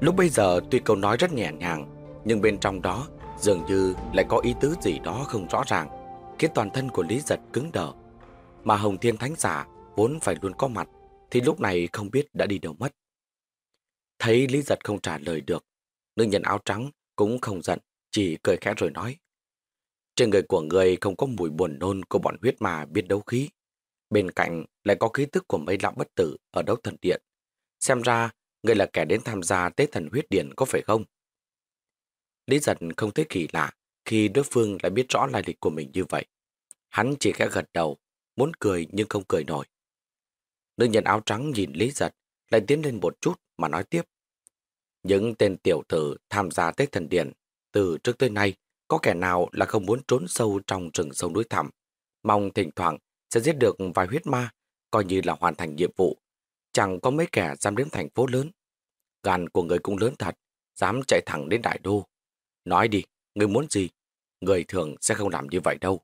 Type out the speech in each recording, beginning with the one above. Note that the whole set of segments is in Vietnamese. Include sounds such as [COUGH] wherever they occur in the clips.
Lúc bây giờ tuy câu nói rất nhẹ nhàng, nhưng bên trong đó dường như lại có ý tứ gì đó không rõ ràng, khiến toàn thân của Lý Giật cứng đờ. Mà Hồng Thiên Thánh Giả vốn phải luôn có mặt, thì lúc này không biết đã đi đâu mất. Thấy Lý Giật không trả lời được, nữ nhân áo trắng cũng không giận, chỉ cười khẽ rồi nói. Trên người của người không có mùi buồn nôn của bọn huyết mà biết đấu khí. Bên cạnh lại có khí tức của mấy lão bất tử ở đấu thần điện. Xem ra Người là kẻ đến tham gia tế thần huyết điện có phải không? Lý giật không thấy kỳ lạ khi đối phương lại biết rõ lai lịch của mình như vậy. Hắn chỉ khẽ gật đầu, muốn cười nhưng không cười nổi. Nữ nhân áo trắng nhìn Lý giật, lại tiến lên một chút mà nói tiếp. Những tên tiểu tử tham gia Tết Thần Điện từ trước tới nay có kẻ nào là không muốn trốn sâu trong rừng sông núi thẳm, mong thỉnh thoảng sẽ giết được vài huyết ma, coi như là hoàn thành nhiệm vụ Chẳng có mấy kẻ dám đến thành phố lớn. Gan của người cũng lớn thật, dám chạy thẳng đến đại đô. Nói đi, người muốn gì? Người thường sẽ không làm như vậy đâu.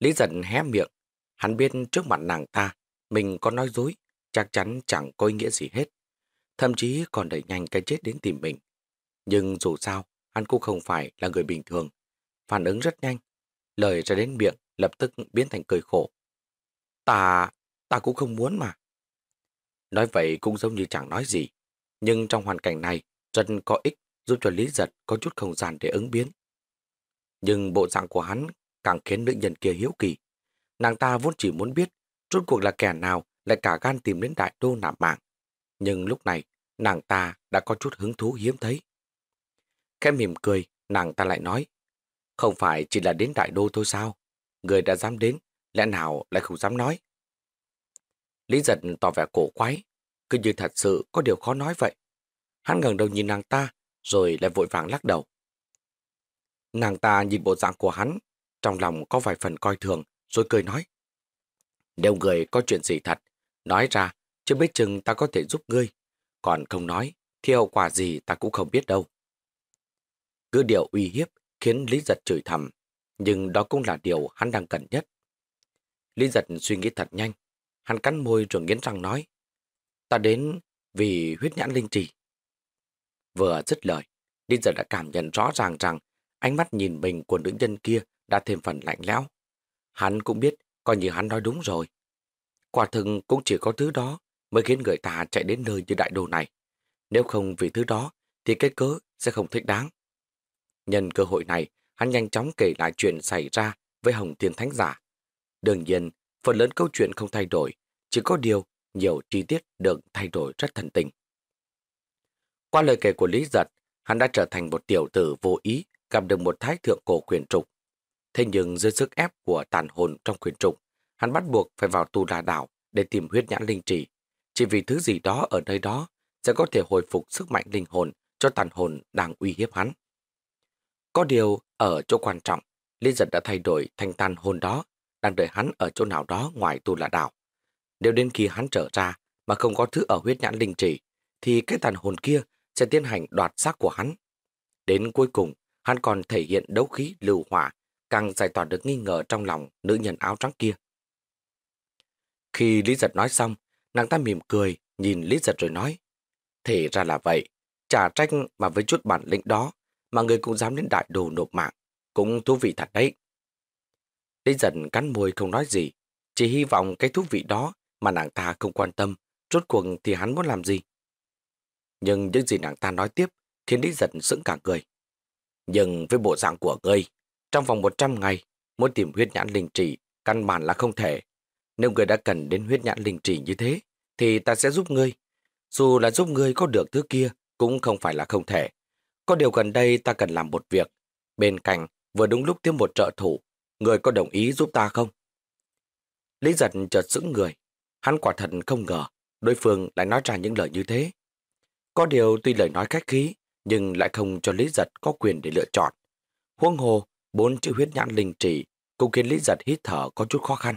Lý giận hé miệng, hắn biết trước mặt nàng ta, mình có nói dối, chắc chắn chẳng có ý nghĩa gì hết. Thậm chí còn đẩy nhanh cái chết đến tìm mình. Nhưng dù sao, hắn cũng không phải là người bình thường. Phản ứng rất nhanh. Lời ra đến miệng lập tức biến thành cười khổ. Ta, ta cũng không muốn mà. Nói vậy cũng giống như chẳng nói gì. Nhưng trong hoàn cảnh này, rất có ích giúp cho Lý Giật có chút không gian để ứng biến. Nhưng bộ dạng của hắn càng khiến nữ nhân kia hiếu kỳ. Nàng ta vốn chỉ muốn biết rốt cuộc là kẻ nào lại cả gan tìm đến đại đô nạp mạng. Nhưng lúc này, nàng ta đã có chút hứng thú hiếm thấy. Khẽ mỉm cười, nàng ta lại nói, không phải chỉ là đến đại đô thôi sao? Người đã dám đến, lẽ nào lại không dám nói? Lý giật tỏ vẻ cổ quái, cứ như thật sự có điều khó nói vậy. Hắn ngẩng đầu nhìn nàng ta, rồi lại vội vàng lắc đầu. Nàng ta nhìn bộ dạng của hắn, trong lòng có vài phần coi thường, rồi cười nói. Nếu người có chuyện gì thật, nói ra, chứ biết chừng ta có thể giúp ngươi. Còn không nói, thì hậu quả gì ta cũng không biết đâu. Cứ điều uy hiếp khiến Lý Giật chửi thầm, nhưng đó cũng là điều hắn đang cần nhất. Lý Giật suy nghĩ thật nhanh, Hắn cắn môi rồi nghiến răng nói. Ta đến vì huyết nhãn linh trì. Vừa dứt lời, Đinh giờ đã cảm nhận rõ ràng rằng ánh mắt nhìn mình của nữ nhân kia đã thêm phần lạnh lẽo. Hắn cũng biết, coi như hắn nói đúng rồi. Quả thực cũng chỉ có thứ đó mới khiến người ta chạy đến nơi như đại đồ này. Nếu không vì thứ đó, thì cái cớ sẽ không thích đáng. Nhân cơ hội này, hắn nhanh chóng kể lại chuyện xảy ra với Hồng Thiên Thánh Giả. Đương nhiên, phần lớn câu chuyện không thay đổi, chỉ có điều nhiều chi tiết được thay đổi rất thần tình. Qua lời kể của Lý Giật, hắn đã trở thành một tiểu tử vô ý gặp được một thái thượng cổ quyền trục. Thế nhưng dưới sức ép của tàn hồn trong quyền trục, hắn bắt buộc phải vào tu đà đảo để tìm huyết nhãn linh trì. Chỉ vì thứ gì đó ở nơi đó sẽ có thể hồi phục sức mạnh linh hồn cho tàn hồn đang uy hiếp hắn. Có điều, ở chỗ quan trọng, Lý Giật đã thay đổi thành tàn hồn đó đang đợi hắn ở chỗ nào đó ngoài tu là đảo. Nếu đến khi hắn trở ra mà không có thứ ở huyết nhãn linh trì, thì cái tàn hồn kia sẽ tiến hành đoạt xác của hắn. Đến cuối cùng, hắn còn thể hiện đấu khí lưu hỏa, càng giải tỏa được nghi ngờ trong lòng nữ nhân áo trắng kia. Khi Lý Giật nói xong, nàng ta mỉm cười, nhìn Lý Giật rồi nói, Thể ra là vậy, trả trách mà với chút bản lĩnh đó, mà người cũng dám đến đại đồ nộp mạng, cũng thú vị thật đấy. Lý dần cắn môi không nói gì, chỉ hy vọng cái thú vị đó mà nàng ta không quan tâm, rốt cuộc thì hắn muốn làm gì. Nhưng những gì nàng ta nói tiếp khiến Lý giật sững cả người. Nhưng với bộ dạng của ngươi, trong vòng 100 ngày, muốn tìm huyết nhãn linh trì căn bản là không thể. Nếu ngươi đã cần đến huyết nhãn linh trì như thế, thì ta sẽ giúp ngươi. Dù là giúp ngươi có được thứ kia, cũng không phải là không thể. Có điều gần đây ta cần làm một việc. Bên cạnh, vừa đúng lúc thêm một trợ thủ Người có đồng ý giúp ta không? Lý giật chợt sững người. Hắn quả thật không ngờ đối phương lại nói ra những lời như thế. Có điều tuy lời nói khách khí, nhưng lại không cho Lý Giật có quyền để lựa chọn. Huông hồ, bốn chữ huyết nhãn linh trì cũng khiến Lý Giật hít thở có chút khó khăn.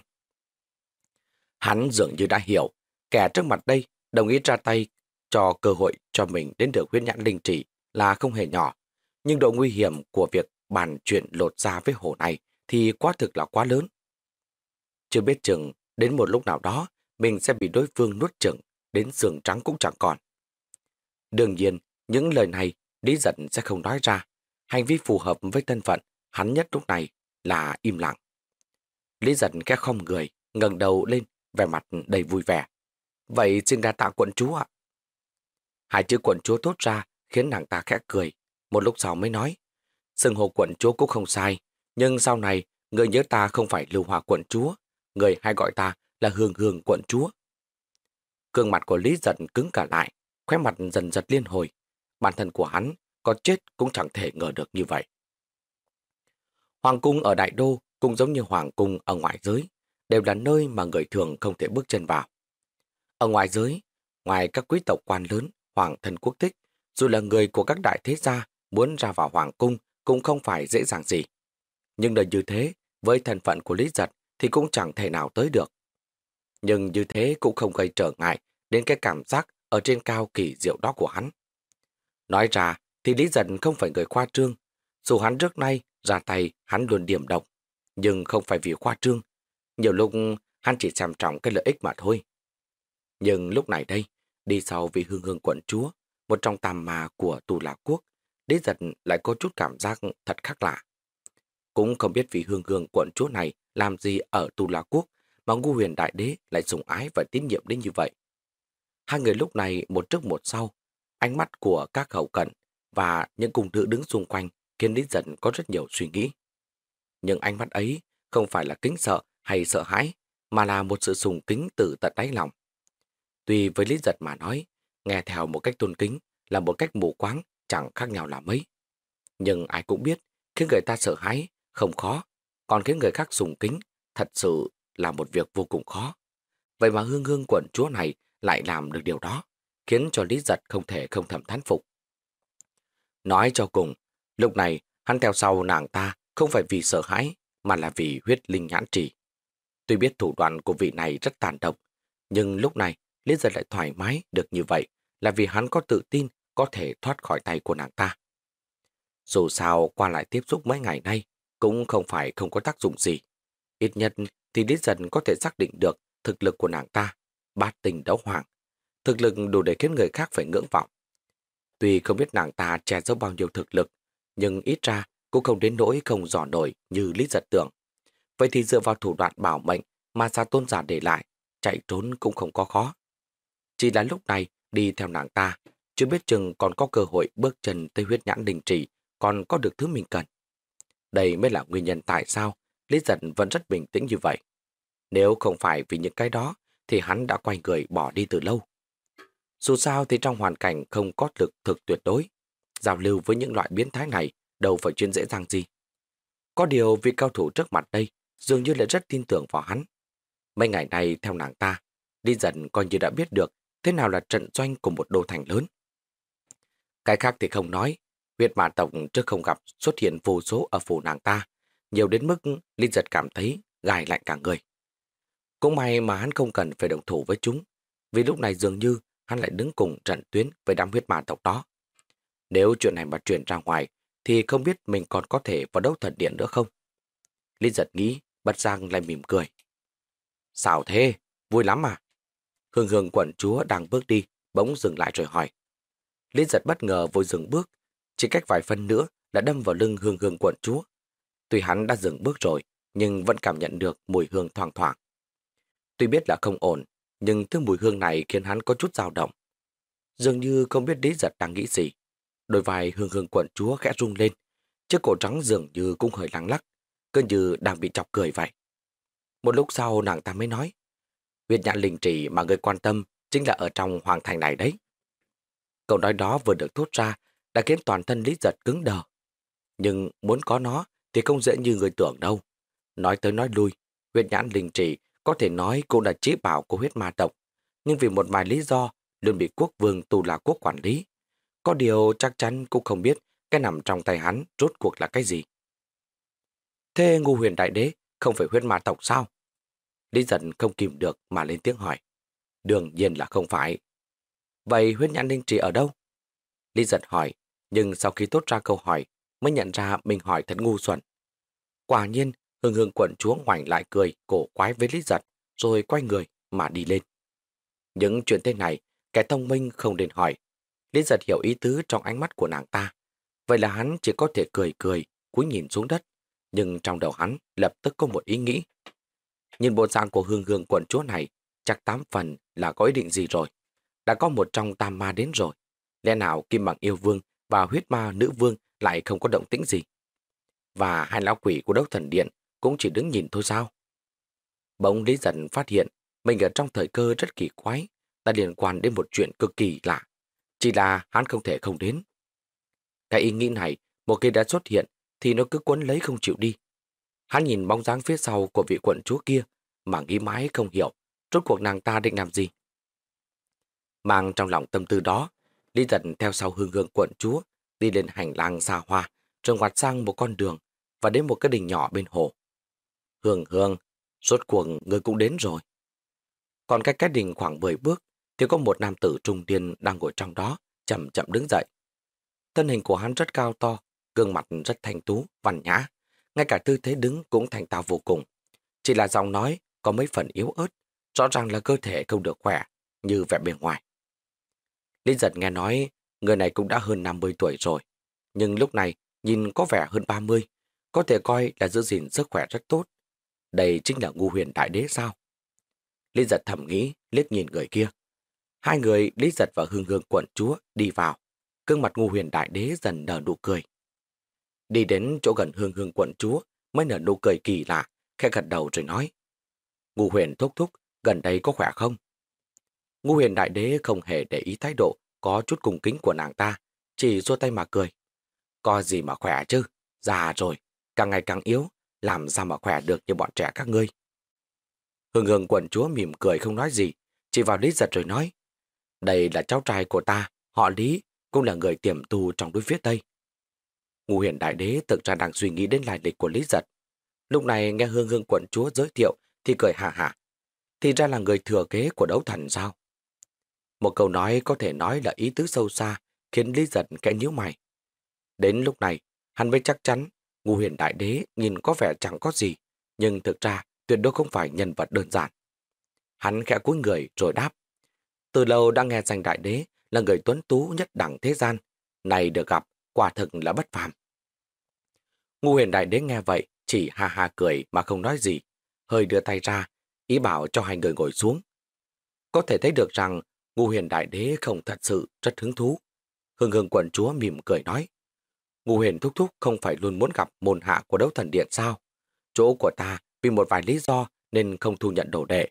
Hắn dường như đã hiểu, kẻ trước mặt đây đồng ý ra tay cho cơ hội cho mình đến được huyết nhãn linh trì là không hề nhỏ. Nhưng độ nguy hiểm của việc bàn chuyện lột ra với hồ này thì quá thực là quá lớn. Chưa biết chừng, đến một lúc nào đó, mình sẽ bị đối phương nuốt chừng, đến xương trắng cũng chẳng còn. Đương nhiên, những lời này Lý giận sẽ không nói ra. Hành vi phù hợp với thân phận, hắn nhất lúc này là im lặng. Lý giận khẽ không người, ngẩng đầu lên, vẻ mặt đầy vui vẻ. Vậy xin đa tạ quận chúa ạ. Hai chữ quận chúa tốt ra khiến nàng ta khẽ cười. Một lúc sau mới nói, Sừng hồ quận chúa cũng không sai, nhưng sau này người nhớ ta không phải lưu hòa quận chúa, người hay gọi ta là hương hương quận chúa. Cương mặt của Lý giận cứng cả lại, khóe mặt dần giật liên hồi. Bản thân của hắn có chết cũng chẳng thể ngờ được như vậy. Hoàng cung ở Đại Đô cũng giống như Hoàng cung ở ngoại giới, đều là nơi mà người thường không thể bước chân vào. Ở ngoại giới, ngoài các quý tộc quan lớn, hoàng thân quốc thích, dù là người của các đại thế gia muốn ra vào hoàng cung cũng không phải dễ dàng gì. Nhưng đời như thế, với thân phận của Lý Giật thì cũng chẳng thể nào tới được. Nhưng như thế cũng không gây trở ngại đến cái cảm giác ở trên cao kỳ diệu đó của hắn. Nói ra thì Lý Giật không phải người khoa trương. Dù hắn trước nay ra tay hắn luôn điểm độc, nhưng không phải vì khoa trương. Nhiều lúc hắn chỉ xem trọng cái lợi ích mà thôi. Nhưng lúc này đây, đi sau vị hương hương quận chúa, một trong tàm mà của tù lạc quốc, Lý Giật lại có chút cảm giác thật khác lạ. Cũng không biết vị hương hương quận chúa này làm gì ở tù la quốc mà ngu huyền đại đế lại sủng ái và tín nhiệm đến như vậy. Hai người lúc này một trước một sau, ánh mắt của các hậu cận và những cung nữ đứng xung quanh khiến Lý Giật có rất nhiều suy nghĩ. Nhưng ánh mắt ấy không phải là kính sợ hay sợ hãi, mà là một sự sùng kính từ tận đáy lòng. Tuy với Lý Giật mà nói, nghe theo một cách tôn kính là một cách mù quáng chẳng khác nhau là mấy. Nhưng ai cũng biết, khiến người ta sợ hãi không khó, còn khiến người khác sùng kính thật sự là một việc vô cùng khó. Vậy mà hương hương quận chúa này lại làm được điều đó, khiến cho Lý Giật không thể không thầm thán phục. Nói cho cùng, lúc này hắn theo sau nàng ta không phải vì sợ hãi, mà là vì huyết linh nhãn trì. Tuy biết thủ đoạn của vị này rất tàn độc, nhưng lúc này Lý Giật lại thoải mái được như vậy là vì hắn có tự tin có thể thoát khỏi tay của nàng ta. Dù sao qua lại tiếp xúc mấy ngày nay cũng không phải không có tác dụng gì. Ít nhất thì Lý Dân có thể xác định được thực lực của nàng ta, bát tình đấu hoàng. Thực lực đủ để khiến người khác phải ngưỡng vọng. Tuy không biết nàng ta che giấu bao nhiêu thực lực, nhưng ít ra cũng không đến nỗi không dò nổi như Lý Giật tưởng. Vậy thì dựa vào thủ đoạn bảo mệnh mà Sa tôn giả để lại, chạy trốn cũng không có khó. Chỉ là lúc này đi theo nàng ta, chưa biết chừng còn có cơ hội bước chân tới huyết nhãn đình trì, còn có được thứ mình cần. Đây mới là nguyên nhân tại sao Lý Giật vẫn rất bình tĩnh như vậy. Nếu không phải vì những cái đó, thì hắn đã quay người bỏ đi từ lâu. Dù sao thì trong hoàn cảnh không có lực thực tuyệt đối, giao lưu với những loại biến thái này đâu phải chuyện dễ dàng gì. Có điều vị cao thủ trước mặt đây dường như lại rất tin tưởng vào hắn. Mấy ngày nay theo nàng ta, Lý dần coi như đã biết được thế nào là trận doanh của một đô thành lớn. Cái khác thì không nói, huyết mã tộc trước không gặp xuất hiện vô số ở phủ nàng ta, nhiều đến mức Linh giật cảm thấy gài lạnh cả người. Cũng may mà hắn không cần phải đồng thủ với chúng, vì lúc này dường như hắn lại đứng cùng trận tuyến với đám huyết mã tộc đó. Nếu chuyện này mà truyền ra ngoài, thì không biết mình còn có thể vào đấu thần điện nữa không? Linh giật nghĩ, bật giang lại mỉm cười. Sao thế? Vui lắm mà. Hương hương quận chúa đang bước đi, bỗng dừng lại rồi hỏi. Linh giật bất ngờ vội dừng bước, chỉ cách vài phân nữa đã đâm vào lưng hương hương quận chúa. Tuy hắn đã dừng bước rồi, nhưng vẫn cảm nhận được mùi hương thoang thoảng. Tuy biết là không ổn, nhưng thứ mùi hương này khiến hắn có chút dao động. Dường như không biết lý giật đang nghĩ gì. Đôi vai hương hương quận chúa khẽ rung lên, chiếc cổ trắng dường như cũng hơi lắng lắc, cứ như đang bị chọc cười vậy. Một lúc sau nàng ta mới nói, huyệt nhãn linh trì mà người quan tâm chính là ở trong hoàng thành này đấy. Câu nói đó vừa được thốt ra đã khiến toàn thân Lý Giật cứng đờ. Nhưng muốn có nó thì không dễ như người tưởng đâu. Nói tới nói lui, huyết nhãn linh trì có thể nói cũng là trí bảo của huyết ma tộc, nhưng vì một vài lý do luôn bị quốc vương tù là quốc quản lý. Có điều chắc chắn cũng không biết cái nằm trong tay hắn rốt cuộc là cái gì. Thế ngu huyền đại đế không phải huyết ma tộc sao? Lý giận không kìm được mà lên tiếng hỏi. Đương nhiên là không phải. Vậy huyết nhãn linh trì ở đâu? Lý giật hỏi, nhưng sau khi tốt ra câu hỏi, mới nhận ra mình hỏi thật ngu xuẩn. Quả nhiên, hương hương quận chúa ngoảnh lại cười, cổ quái với Lý giật, rồi quay người mà đi lên. Những chuyện thế này, kẻ thông minh không nên hỏi. Lý giật hiểu ý tứ trong ánh mắt của nàng ta. Vậy là hắn chỉ có thể cười cười, cúi nhìn xuống đất. Nhưng trong đầu hắn lập tức có một ý nghĩ. Nhìn bộ dạng của hương hương quận chúa này, chắc tám phần là có ý định gì rồi. Đã có một trong tam ma đến rồi. Lẽ nào Kim Bằng Yêu Vương và huyết ma nữ vương lại không có động tĩnh gì? Và hai lão quỷ của đấu thần điện cũng chỉ đứng nhìn thôi sao? Bỗng Lý Dần phát hiện mình ở trong thời cơ rất kỳ quái, đã liên quan đến một chuyện cực kỳ lạ. Chỉ là hắn không thể không đến. Cái ý nghĩ này, một khi đã xuất hiện, thì nó cứ quấn lấy không chịu đi. Hắn nhìn bóng dáng phía sau của vị quận chúa kia, mà nghĩ mãi không hiểu, rốt cuộc nàng ta định làm gì. Mang trong lòng tâm tư đó, Lý Giật theo sau hương hương quận chúa, đi lên hành lang xa hoa, rồi ngoặt sang một con đường và đến một cái đình nhỏ bên hồ. Hương hương, rốt cuộc người cũng đến rồi. Còn cách cái đình khoảng 10 bước, thì có một nam tử trung niên đang ngồi trong đó, chậm chậm đứng dậy. Thân hình của hắn rất cao to, gương mặt rất thanh tú, văn nhã. Ngay cả tư thế đứng cũng thành tao vô cùng. Chỉ là giọng nói có mấy phần yếu ớt, rõ ràng là cơ thể không được khỏe, như vẻ bên ngoài. Lý giật nghe nói người này cũng đã hơn 50 tuổi rồi. Nhưng lúc này nhìn có vẻ hơn 30, có thể coi là giữ gìn sức khỏe rất tốt. Đây chính là ngu huyền đại đế sao? Lý giật thầm nghĩ, liếc nhìn người kia. Hai người Lý giật và hương hương quận chúa đi vào. Cương mặt ngu huyền đại đế dần nở nụ cười. Đi đến chỗ gần hương hương quận chúa mới nở nụ cười kỳ lạ, khẽ gật đầu rồi nói. Ngu huyền thúc thúc, gần đây có khỏe không? Ngu huyền đại đế không hề để ý thái độ có chút cung kính của nàng ta, chỉ xua tay mà cười. Có gì mà khỏe chứ, già rồi, càng ngày càng yếu, làm sao mà khỏe được như bọn trẻ các ngươi. Hương hương quận chúa mỉm cười không nói gì, chỉ vào Lý Giật rồi nói. Đây là cháu trai của ta, họ Lý, cũng là người tiềm tu trong núi phía Tây. Ngu huyền đại đế thực ra đang suy nghĩ đến lại lịch của Lý Giật. Lúc này nghe hương hương quận chúa giới thiệu thì cười hạ hạ. Thì ra là người thừa kế của đấu thần sao? Một câu nói có thể nói là ý tứ sâu xa, khiến Lý Giật kẽ nhíu mày. Đến lúc này, hắn mới chắc chắn, ngu huyền đại đế nhìn có vẻ chẳng có gì, nhưng thực ra tuyệt đối không phải nhân vật đơn giản. Hắn khẽ cúi người rồi đáp. Từ lâu đang nghe danh đại đế là người tuấn tú nhất đẳng thế gian, này được gặp, quả thực là bất phàm. Ngu huyền đại đế nghe vậy, chỉ ha ha cười mà không nói gì, hơi đưa tay ra, ý bảo cho hai người ngồi xuống. Có thể thấy được rằng Ngu huyền đại đế không thật sự rất hứng thú. Hưng hưng quận chúa mỉm cười nói. Ngu huyền thúc thúc không phải luôn muốn gặp môn hạ của đấu thần điện sao? Chỗ của ta vì một vài lý do nên không thu nhận đồ đệ.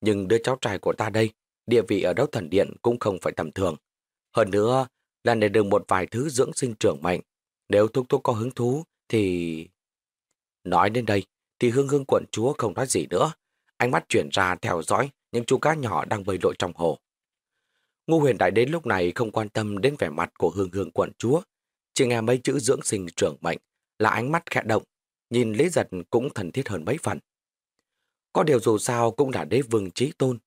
Nhưng đứa cháu trai của ta đây, địa vị ở đấu thần điện cũng không phải tầm thường. Hơn nữa là để được một vài thứ dưỡng sinh trưởng mạnh. Nếu thúc thúc có hứng thú thì... Nói đến đây thì hương hương quận chúa không nói gì nữa. Ánh mắt chuyển ra theo dõi những chú cá nhỏ đang bơi lội trong hồ. Ngô huyền đại đến lúc này không quan tâm đến vẻ mặt của hương hương quận chúa. Chỉ nghe mấy chữ dưỡng sinh trưởng mệnh là ánh mắt khẽ động, nhìn Lý Giật cũng thần thiết hơn mấy phần. Có điều dù sao cũng là đế vương trí tôn.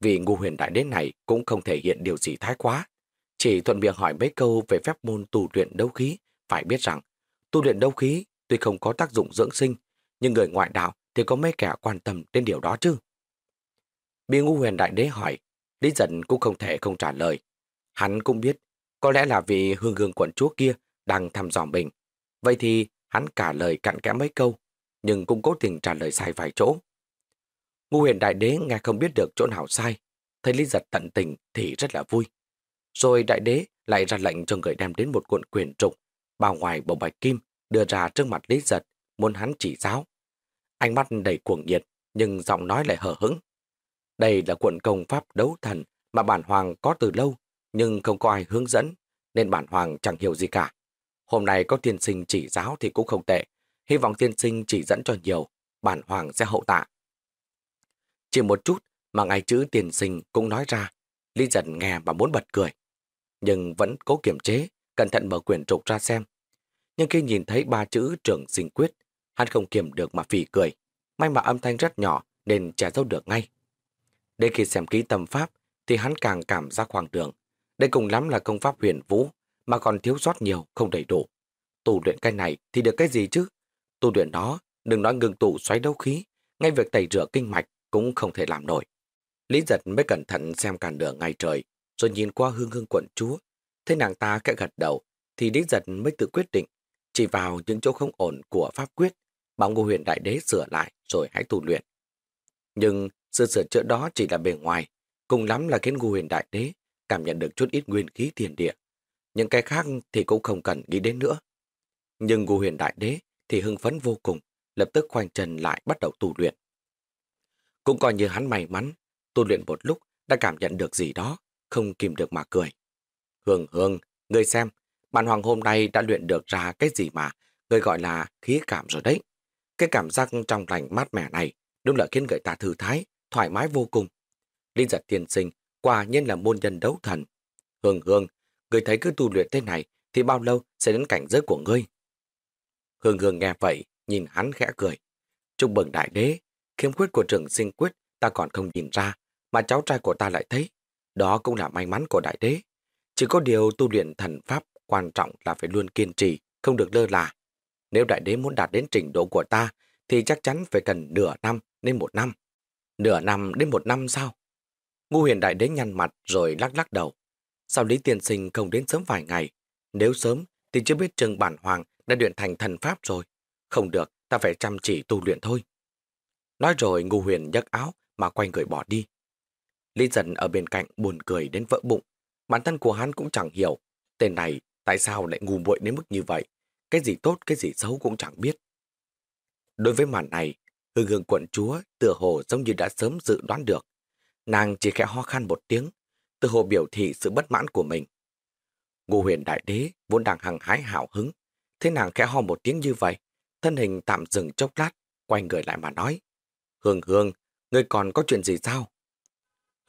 Vì ngu huyền đại đế này cũng không thể hiện điều gì thái quá. Chỉ thuận miệng hỏi mấy câu về phép môn tu luyện đấu khí, phải biết rằng tu luyện đấu khí tuy không có tác dụng dưỡng sinh, nhưng người ngoại đạo thì có mấy kẻ quan tâm đến điều đó chứ. Bị ngu huyền đại đế hỏi, Lý giận cũng không thể không trả lời. Hắn cũng biết, có lẽ là vì hương hương quận chúa kia đang thăm dò mình. Vậy thì hắn cả lời cặn kẽ mấy câu, nhưng cũng cố tình trả lời sai vài chỗ. Ngu huyền đại đế nghe không biết được chỗ nào sai, thấy Lý giật tận tình thì rất là vui. Rồi đại đế lại ra lệnh cho người đem đến một cuộn quyền trục, bao ngoài bầu bạch kim, đưa ra trước mặt Lý giật, muốn hắn chỉ giáo. Ánh mắt đầy cuồng nhiệt, nhưng giọng nói lại hở hững. Đây là cuộn công pháp đấu thần mà bản hoàng có từ lâu, nhưng không có ai hướng dẫn, nên bản hoàng chẳng hiểu gì cả. Hôm nay có tiên sinh chỉ giáo thì cũng không tệ. Hy vọng tiên sinh chỉ dẫn cho nhiều, bản hoàng sẽ hậu tạ. Chỉ một chút mà ngay chữ tiền sinh cũng nói ra. Lý giật nghe mà muốn bật cười. Nhưng vẫn cố kiểm chế, cẩn thận mở quyển trục ra xem. Nhưng khi nhìn thấy ba chữ trưởng sinh quyết, hắn không kiềm được mà phỉ cười. May mà âm thanh rất nhỏ nên trẻ dâu được ngay. Đến khi xem kỹ tâm pháp thì hắn càng cảm giác hoang đường. Đây cùng lắm là công pháp huyền vũ mà còn thiếu sót nhiều, không đầy đủ. Tu luyện cái này thì được cái gì chứ? Tu luyện đó, đừng nói ngừng tụ xoáy đấu khí, ngay việc tẩy rửa kinh mạch cũng không thể làm nổi. Lý giật mới cẩn thận xem cả nửa ngày trời, rồi nhìn qua hương hương quận chúa. Thấy nàng ta kẽ gật đầu, thì Lý giật mới tự quyết định, chỉ vào những chỗ không ổn của pháp quyết, bảo ngô huyền đại đế sửa lại rồi hãy tu luyện. Nhưng sự sửa chữa đó chỉ là bề ngoài, cùng lắm là khiến ngô huyền đại đế cảm nhận được chút ít nguyên khí tiền địa. Những cái khác thì cũng không cần nghĩ đến nữa. Nhưng ngô huyền đại đế thì hưng phấn vô cùng, lập tức khoanh chân lại bắt đầu tu luyện. Cũng coi như hắn may mắn, tu luyện một lúc đã cảm nhận được gì đó, không kìm được mà cười. Hương Hương, ngươi xem, bạn Hoàng hôm nay đã luyện được ra cái gì mà người gọi là khí cảm rồi đấy. Cái cảm giác trong lành mát mẻ này đúng là khiến người ta thư thái, thoải mái vô cùng. Linh giật tiền sinh, quả nhiên là môn nhân đấu thần. Hương Hương, người thấy cứ tu luyện thế này thì bao lâu sẽ đến cảnh giới của ngươi? Hương Hương nghe vậy, nhìn hắn khẽ cười. Chúc mừng đại đế, khiếm khuyết của trường sinh quyết ta còn không nhìn ra, mà cháu trai của ta lại thấy. Đó cũng là may mắn của đại đế. Chỉ có điều tu luyện thần pháp quan trọng là phải luôn kiên trì, không được lơ là. Nếu đại đế muốn đạt đến trình độ của ta, thì chắc chắn phải cần nửa năm đến một năm. Nửa năm đến một năm sao? Ngu huyền đại đế nhăn mặt rồi lắc lắc đầu. Sao Lý Tiên Sinh không đến sớm vài ngày? Nếu sớm thì chưa biết Trừng Bản Hoàng đã luyện thành thần pháp rồi. Không được, ta phải chăm chỉ tu luyện thôi. Nói rồi ngu huyền nhấc áo mà quay người bỏ đi. Lý dần ở bên cạnh buồn cười đến vỡ bụng. Bản thân của hắn cũng chẳng hiểu. Tên này tại sao lại ngu muội đến mức như vậy? Cái gì tốt, cái gì xấu cũng chẳng biết. Đối với màn này, hương hương quận chúa tựa hồ giống như đã sớm dự đoán được. Nàng chỉ khẽ ho khan một tiếng, tựa hồ biểu thị sự bất mãn của mình. Ngô huyền đại đế vốn đang hằng hái hào hứng. Thế nàng khẽ ho một tiếng như vậy, thân hình tạm dừng chốc lát, quay người lại mà nói. Hương hương, ngươi còn có chuyện gì sao?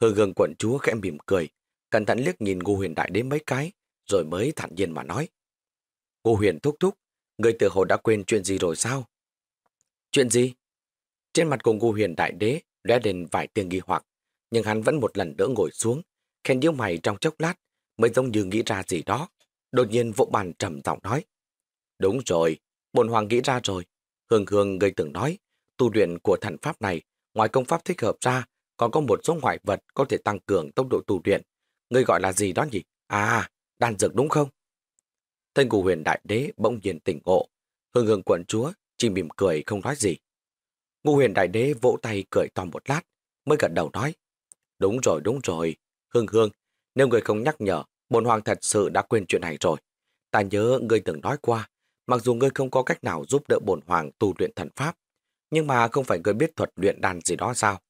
Hương hương quận chúa khẽ mỉm cười, cẩn thận liếc nhìn Ngô huyền đại đế mấy cái, rồi mới thản nhiên mà nói. Ngô huyền thúc thúc, ngươi tự hồ đã quên chuyện gì rồi sao? Chuyện gì? Trên mặt của Ngu huyền đại đế lóe lên vài tiếng nghi hoặc, nhưng hắn vẫn một lần nữa ngồi xuống, khen điếu mày trong chốc lát, mới giống như nghĩ ra gì đó. Đột nhiên vỗ bàn trầm giọng nói. Đúng rồi, bồn hoàng nghĩ ra rồi. Hương hương người từng nói, tu luyện của thần pháp này, ngoài công pháp thích hợp ra, còn có một số ngoại vật có thể tăng cường tốc độ tu luyện. Người gọi là gì đó nhỉ? À, đan dược đúng không? Thân của huyền đại đế bỗng nhiên tỉnh ngộ. Hương hương quận chúa chỉ mỉm cười không nói gì. Ngô huyền đại đế vỗ tay cười to một lát, mới gật đầu nói. Đúng rồi, đúng rồi. Hương hương, nếu người không nhắc nhở, bồn hoàng thật sự đã quên chuyện này rồi. Ta nhớ ngươi từng nói qua, mặc dù ngươi không có cách nào giúp đỡ bồn hoàng tu luyện thần pháp, nhưng mà không phải ngươi biết thuật luyện đan gì đó sao?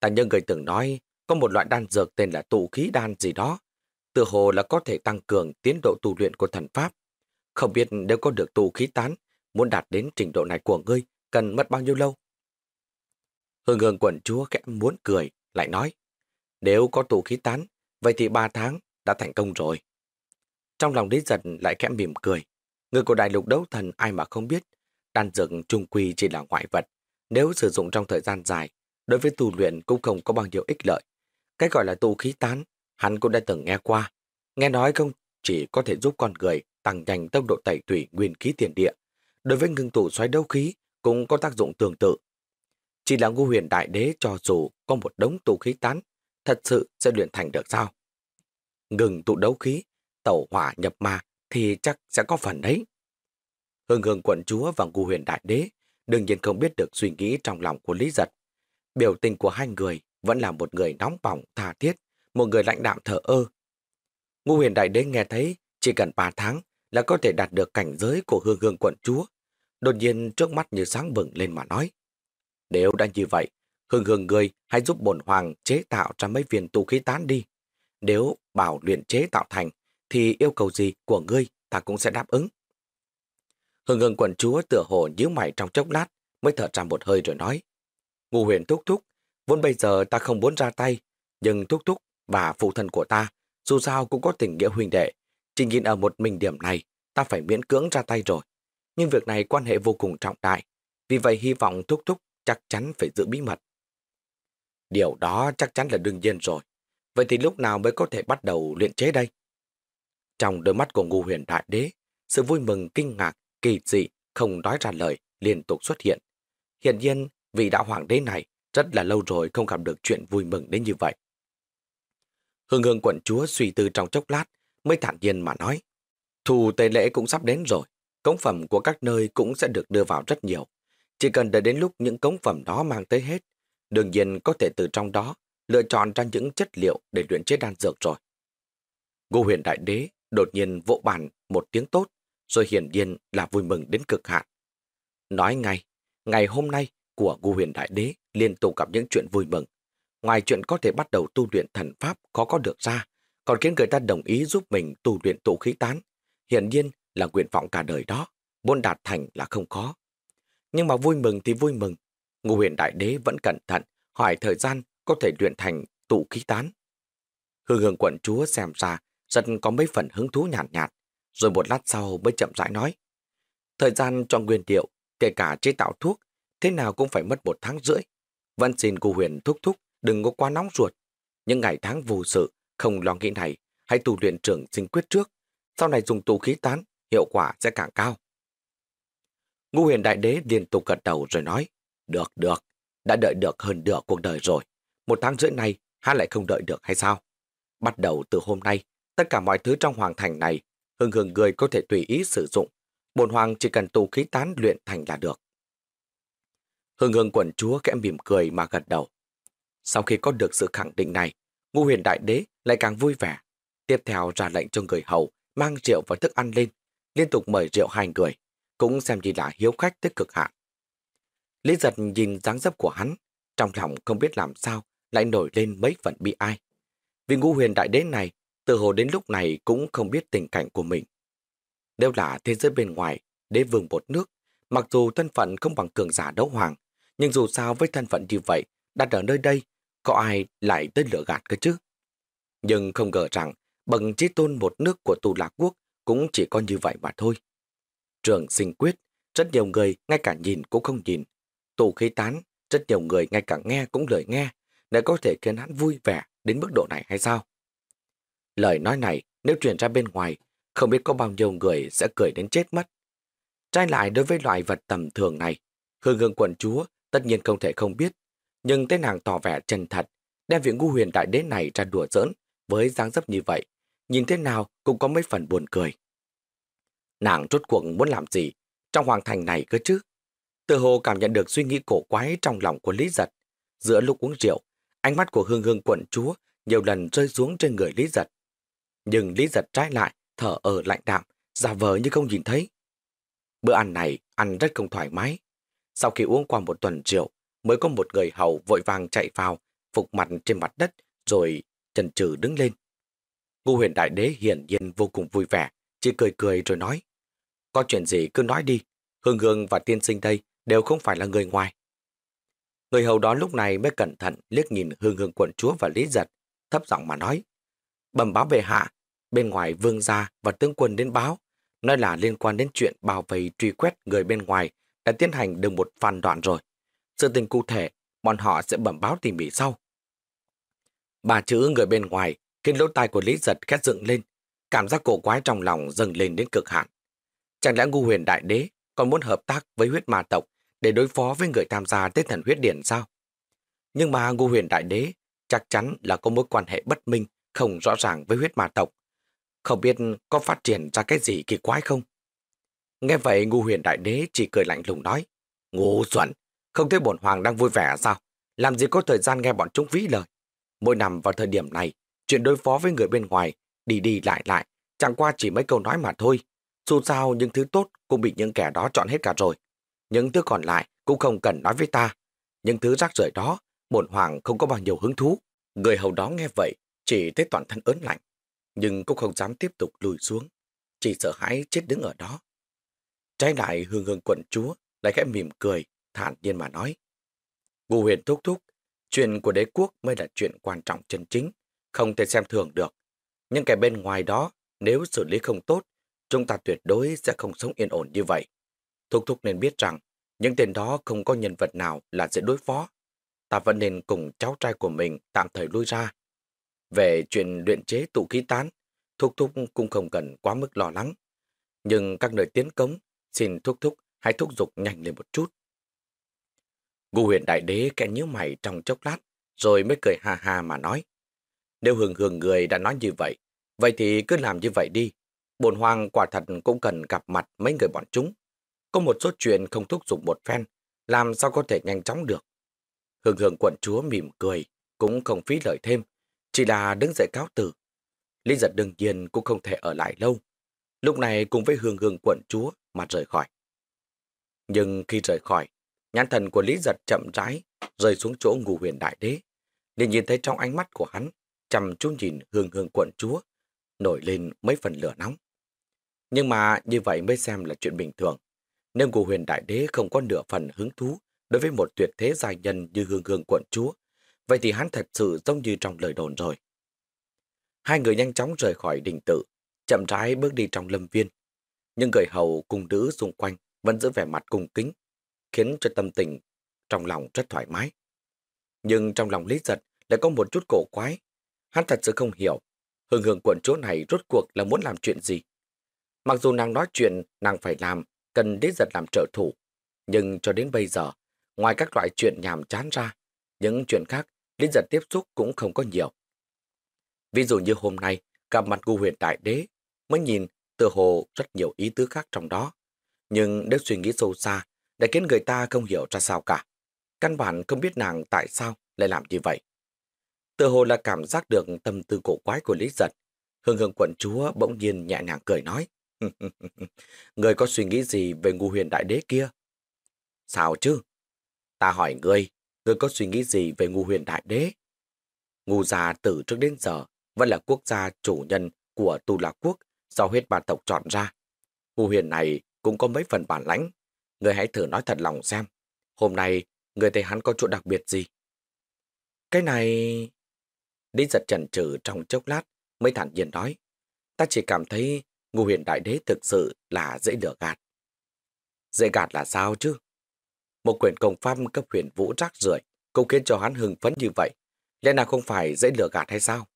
Ta nhớ ngươi từng nói, có một loại đan dược tên là tụ khí đan gì đó, tự hồ là có thể tăng cường tiến độ tu luyện của thần pháp. Không biết nếu có được tụ khí tán, muốn đạt đến trình độ này của ngươi, cần mất bao nhiêu lâu? Hương hương quận chúa kẽ muốn cười, lại nói, nếu có tụ khí tán, vậy thì ba tháng đã thành công rồi. Trong lòng Lý Giật lại khẽ mỉm cười. Người của đại lục đấu thần ai mà không biết, đan dược trung quy chỉ là ngoại vật. Nếu sử dụng trong thời gian dài, đối với tu luyện cũng không có bao nhiêu ích lợi. Cái gọi là tu khí tán, hắn cũng đã từng nghe qua. Nghe nói không chỉ có thể giúp con người tăng nhanh tốc độ tẩy tủy nguyên khí tiền địa, đối với ngưng tụ xoáy đấu khí cũng có tác dụng tương tự. Chỉ là ngu huyền đại đế cho dù có một đống tụ khí tán, thật sự sẽ luyện thành được sao? Ngừng tụ đấu khí, tẩu hỏa nhập ma thì chắc sẽ có phần đấy. Hương hương quận chúa và ngu huyền đại đế đương nhiên không biết được suy nghĩ trong lòng của Lý Giật. Biểu tình của hai người vẫn là một người nóng bỏng, tha thiết, một người lãnh đạm thở ơ. Ngu huyền đại đế nghe thấy chỉ cần 3 tháng là có thể đạt được cảnh giới của hương hương quận chúa. Đột nhiên trước mắt như sáng bừng lên mà nói. Nếu đã như vậy, hương hương người hãy giúp bổn hoàng chế tạo ra mấy viên tu khí tán đi. Nếu bảo luyện chế tạo thành, thì yêu cầu gì của ngươi ta cũng sẽ đáp ứng. Hương hương quần chúa tựa hồ nhíu mày trong chốc lát, mới thở ra một hơi rồi nói. Ngu huyền thúc thúc, Vốn bây giờ ta không muốn ra tay, nhưng thúc thúc và phụ thân của ta dù sao cũng có tình nghĩa huynh đệ. Chỉ nhìn ở một mình điểm này, ta phải miễn cưỡng ra tay rồi. Nhưng việc này quan hệ vô cùng trọng đại, vì vậy hy vọng thúc thúc chắc chắn phải giữ bí mật. Điều đó chắc chắn là đương nhiên rồi. Vậy thì lúc nào mới có thể bắt đầu luyện chế đây? Trong đôi mắt của ngu huyền đại đế, sự vui mừng, kinh ngạc, kỳ dị, không nói ra lời, liên tục xuất hiện. Hiện nhiên, vị đạo hoàng đế này rất là lâu rồi không gặp được chuyện vui mừng đến như vậy. Hương hương quận chúa suy tư trong chốc lát, mới thản nhiên mà nói. Thù tề lễ cũng sắp đến rồi, cống phẩm của các nơi cũng sẽ được đưa vào rất nhiều. Chỉ cần đợi đến lúc những cống phẩm đó mang tới hết, đương nhiên có thể từ trong đó lựa chọn ra những chất liệu để luyện chế đan dược rồi. Ngô huyền đại đế đột nhiên vỗ bàn một tiếng tốt, rồi hiển nhiên là vui mừng đến cực hạn. Nói ngay, ngày hôm nay của Ngô huyền đại đế liên tục gặp những chuyện vui mừng. Ngoài chuyện có thể bắt đầu tu luyện thần pháp khó có được ra, còn khiến người ta đồng ý giúp mình tu luyện tụ khí tán. Hiển nhiên là nguyện vọng cả đời đó, muốn đạt thành là không khó. Nhưng mà vui mừng thì vui mừng. Ngô huyền đại đế vẫn cẩn thận, hỏi thời gian có thể luyện thành tụ khí tán. Hương hương quận chúa xem ra rất có mấy phần hứng thú nhàn nhạt, nhạt, rồi một lát sau mới chậm rãi nói. Thời gian cho nguyên liệu, kể cả chế tạo thuốc, thế nào cũng phải mất một tháng rưỡi. Vẫn xin cô huyền thúc thúc đừng có quá nóng ruột. Những ngày tháng vô sự, không lo nghĩ này, hãy tu luyện trưởng sinh quyết trước. Sau này dùng tụ khí tán, hiệu quả sẽ càng cao. Ngũ huyền đại đế liên tục gật đầu rồi nói, được, được, đã đợi được hơn nửa cuộc đời rồi. Một tháng rưỡi này, hắn lại không đợi được hay sao? Bắt đầu từ hôm nay, tất cả mọi thứ trong hoàng thành này, hưng hưng người có thể tùy ý sử dụng. Bồn hoàng chỉ cần tu khí tán luyện thành là được. Hưng hưng quần chúa kẽ mỉm cười mà gật đầu. Sau khi có được sự khẳng định này, ngu huyền đại đế lại càng vui vẻ. Tiếp theo ra lệnh cho người hầu mang rượu và thức ăn lên, liên tục mời rượu hai người, cũng xem như là hiếu khách tới cực hạn. Lý giật nhìn dáng dấp của hắn, trong lòng không biết làm sao lại nổi lên mấy phần bi ai. Vì ngũ huyền đại đế này, từ hồ đến lúc này cũng không biết tình cảnh của mình. Nếu là thế giới bên ngoài, đế vương một nước, mặc dù thân phận không bằng cường giả đấu hoàng, nhưng dù sao với thân phận như vậy, đặt ở nơi đây, có ai lại tới lửa gạt cơ chứ? Nhưng không ngờ rằng, bằng trí tôn một nước của tù lạc quốc cũng chỉ có như vậy mà thôi. Trường sinh quyết, rất nhiều người ngay cả nhìn cũng không nhìn. Tù khí tán, rất nhiều người ngay cả nghe cũng lời nghe, để có thể khiến hắn vui vẻ đến mức độ này hay sao? Lời nói này, nếu truyền ra bên ngoài, không biết có bao nhiêu người sẽ cười đến chết mất. Trái lại đối với loại vật tầm thường này, hương hương quần chúa tất nhiên không thể không biết, nhưng tên nàng tỏ vẻ chân thật, đem viện ngu huyền đại đế này ra đùa giỡn với dáng dấp như vậy, nhìn thế nào cũng có mấy phần buồn cười. Nàng rốt cuộc muốn làm gì trong hoàng thành này cơ chứ? Tự hồ cảm nhận được suy nghĩ cổ quái trong lòng của Lý Giật. Giữa lúc uống rượu, ánh mắt của hương hương quận chúa nhiều lần rơi xuống trên người Lý Giật. Nhưng Lý Giật trái lại, thở ở lạnh đạm, giả vờ như không nhìn thấy. Bữa ăn này ăn rất không thoải mái. Sau khi uống qua một tuần rượu, mới có một người hầu vội vàng chạy vào, phục mặt trên mặt đất, rồi chần chừ đứng lên. Ngu huyền đại đế hiển nhiên vô cùng vui vẻ, chỉ cười cười rồi nói. Có chuyện gì cứ nói đi, Hương Hương và tiên sinh đây đều không phải là người ngoài. Người hầu đó lúc này mới cẩn thận liếc nhìn Hương Hương quận chúa và Lý Giật, thấp giọng mà nói. Bẩm báo về hạ, bên ngoài vương gia và tướng quân đến báo, nói là liên quan đến chuyện bảo vệ truy quét người bên ngoài đã tiến hành được một phản đoạn rồi. Sự tình cụ thể, bọn họ sẽ bẩm báo tỉ mỉ sau. Bà chữ người bên ngoài khiến lỗ tai của Lý Giật khét dựng lên, cảm giác cổ quái trong lòng dâng lên đến cực hạn. Chẳng lẽ ngu huyền đại đế còn muốn hợp tác với huyết ma tộc để đối phó với người tham gia tết thần huyết điển sao? Nhưng mà ngu huyền đại đế chắc chắn là có mối quan hệ bất minh, không rõ ràng với huyết ma tộc. Không biết có phát triển ra cái gì kỳ quái không? Nghe vậy ngu huyền đại đế chỉ cười lạnh lùng nói. Ngu xuẩn, không thấy bổn hoàng đang vui vẻ sao? Làm gì có thời gian nghe bọn chúng vĩ lời? Mỗi năm vào thời điểm này, chuyện đối phó với người bên ngoài, đi đi lại lại, chẳng qua chỉ mấy câu nói mà thôi. Dù sao những thứ tốt cũng bị những kẻ đó chọn hết cả rồi. Những thứ còn lại cũng không cần nói với ta. Những thứ rác rưởi đó, bổn hoàng không có bao nhiêu hứng thú. Người hầu đó nghe vậy, chỉ thấy toàn thân ớn lạnh, nhưng cũng không dám tiếp tục lùi xuống. Chỉ sợ hãi chết đứng ở đó. Trái lại hương hương quận chúa lại khẽ mỉm cười, thản nhiên mà nói. Ngô huyền thúc thúc, Chuyện của đế quốc mới là chuyện quan trọng chân chính, không thể xem thường được. Nhưng cái bên ngoài đó, nếu xử lý không tốt, chúng ta tuyệt đối sẽ không sống yên ổn như vậy. Thúc Thúc nên biết rằng, những tên đó không có nhân vật nào là dễ đối phó. Ta vẫn nên cùng cháu trai của mình tạm thời lui ra. Về chuyện luyện chế tụ khí tán, Thúc Thúc cũng không cần quá mức lo lắng. Nhưng các nơi tiến cống, xin Thúc Thúc hãy thúc giục nhanh lên một chút. Ngô huyền đại đế kẽ nhíu mày trong chốc lát, rồi mới cười ha ha mà nói. Nếu hường hường người đã nói như vậy, vậy thì cứ làm như vậy đi. Bồn hoàng quả thật cũng cần gặp mặt mấy người bọn chúng. Có một số chuyện không thúc giục một phen, làm sao có thể nhanh chóng được. Hường hường quận chúa mỉm cười, cũng không phí lời thêm, chỉ là đứng dậy cáo từ. Lý giật đương nhiên cũng không thể ở lại lâu. Lúc này cùng với hương hương quận chúa mà rời khỏi. Nhưng khi rời khỏi, nhãn thần của Lý giật chậm rãi rơi xuống chỗ ngủ huyền đại đế. liền nhìn thấy trong ánh mắt của hắn, chăm chú nhìn hương hương quận chúa, nổi lên mấy phần lửa nóng. Nhưng mà như vậy mới xem là chuyện bình thường. Nếu ngũ huyền đại đế không có nửa phần hứng thú đối với một tuyệt thế giai nhân như hương hương quận chúa, vậy thì hắn thật sự giống như trong lời đồn rồi. Hai người nhanh chóng rời khỏi đình tự, chậm rãi bước đi trong lâm viên. Nhưng người hầu cùng nữ xung quanh vẫn giữ vẻ mặt cung kính, khiến cho tâm tình trong lòng rất thoải mái. Nhưng trong lòng Lý Giật lại có một chút cổ quái. Hắn thật sự không hiểu, hương hương quận chúa này rốt cuộc là muốn làm chuyện gì. Mặc dù nàng nói chuyện nàng phải làm, cần đế Giật làm trợ thủ, nhưng cho đến bây giờ, ngoài các loại chuyện nhàm chán ra, những chuyện khác đế Giật tiếp xúc cũng không có nhiều. Ví dụ như hôm nay, gặp mặt gu huyền đại đế, mới nhìn từ hồ rất nhiều ý tứ khác trong đó. Nhưng nếu suy nghĩ sâu xa, đã khiến người ta không hiểu ra sao cả. Căn bản không biết nàng tại sao lại làm như vậy. Từ hồ là cảm giác được tâm tư cổ quái của Lý Giật. Hương hương quận chúa bỗng nhiên nhẹ nhàng cười nói. [LAUGHS] người có suy nghĩ gì về ngu huyền đại đế kia? Sao chứ? Ta hỏi ngươi, ngươi có suy nghĩ gì về ngu huyền đại đế? Ngu già từ trước đến giờ vẫn là quốc gia chủ nhân của Tu La Quốc do huyết bản tộc chọn ra. Ngu huyền này cũng có mấy phần bản lãnh. Người hãy thử nói thật lòng xem. Hôm nay, người thấy hắn có chỗ đặc biệt gì? Cái này lý giật chần chừ trong chốc lát mới thản nhiên nói. Ta chỉ cảm thấy ngu huyền đại đế thực sự là dễ lừa gạt. Dễ gạt là sao chứ? Một quyền công pháp cấp huyền vũ rác rưởi cũng khiến cho hắn hưng phấn như vậy. Lẽ nào không phải dễ lừa gạt hay sao?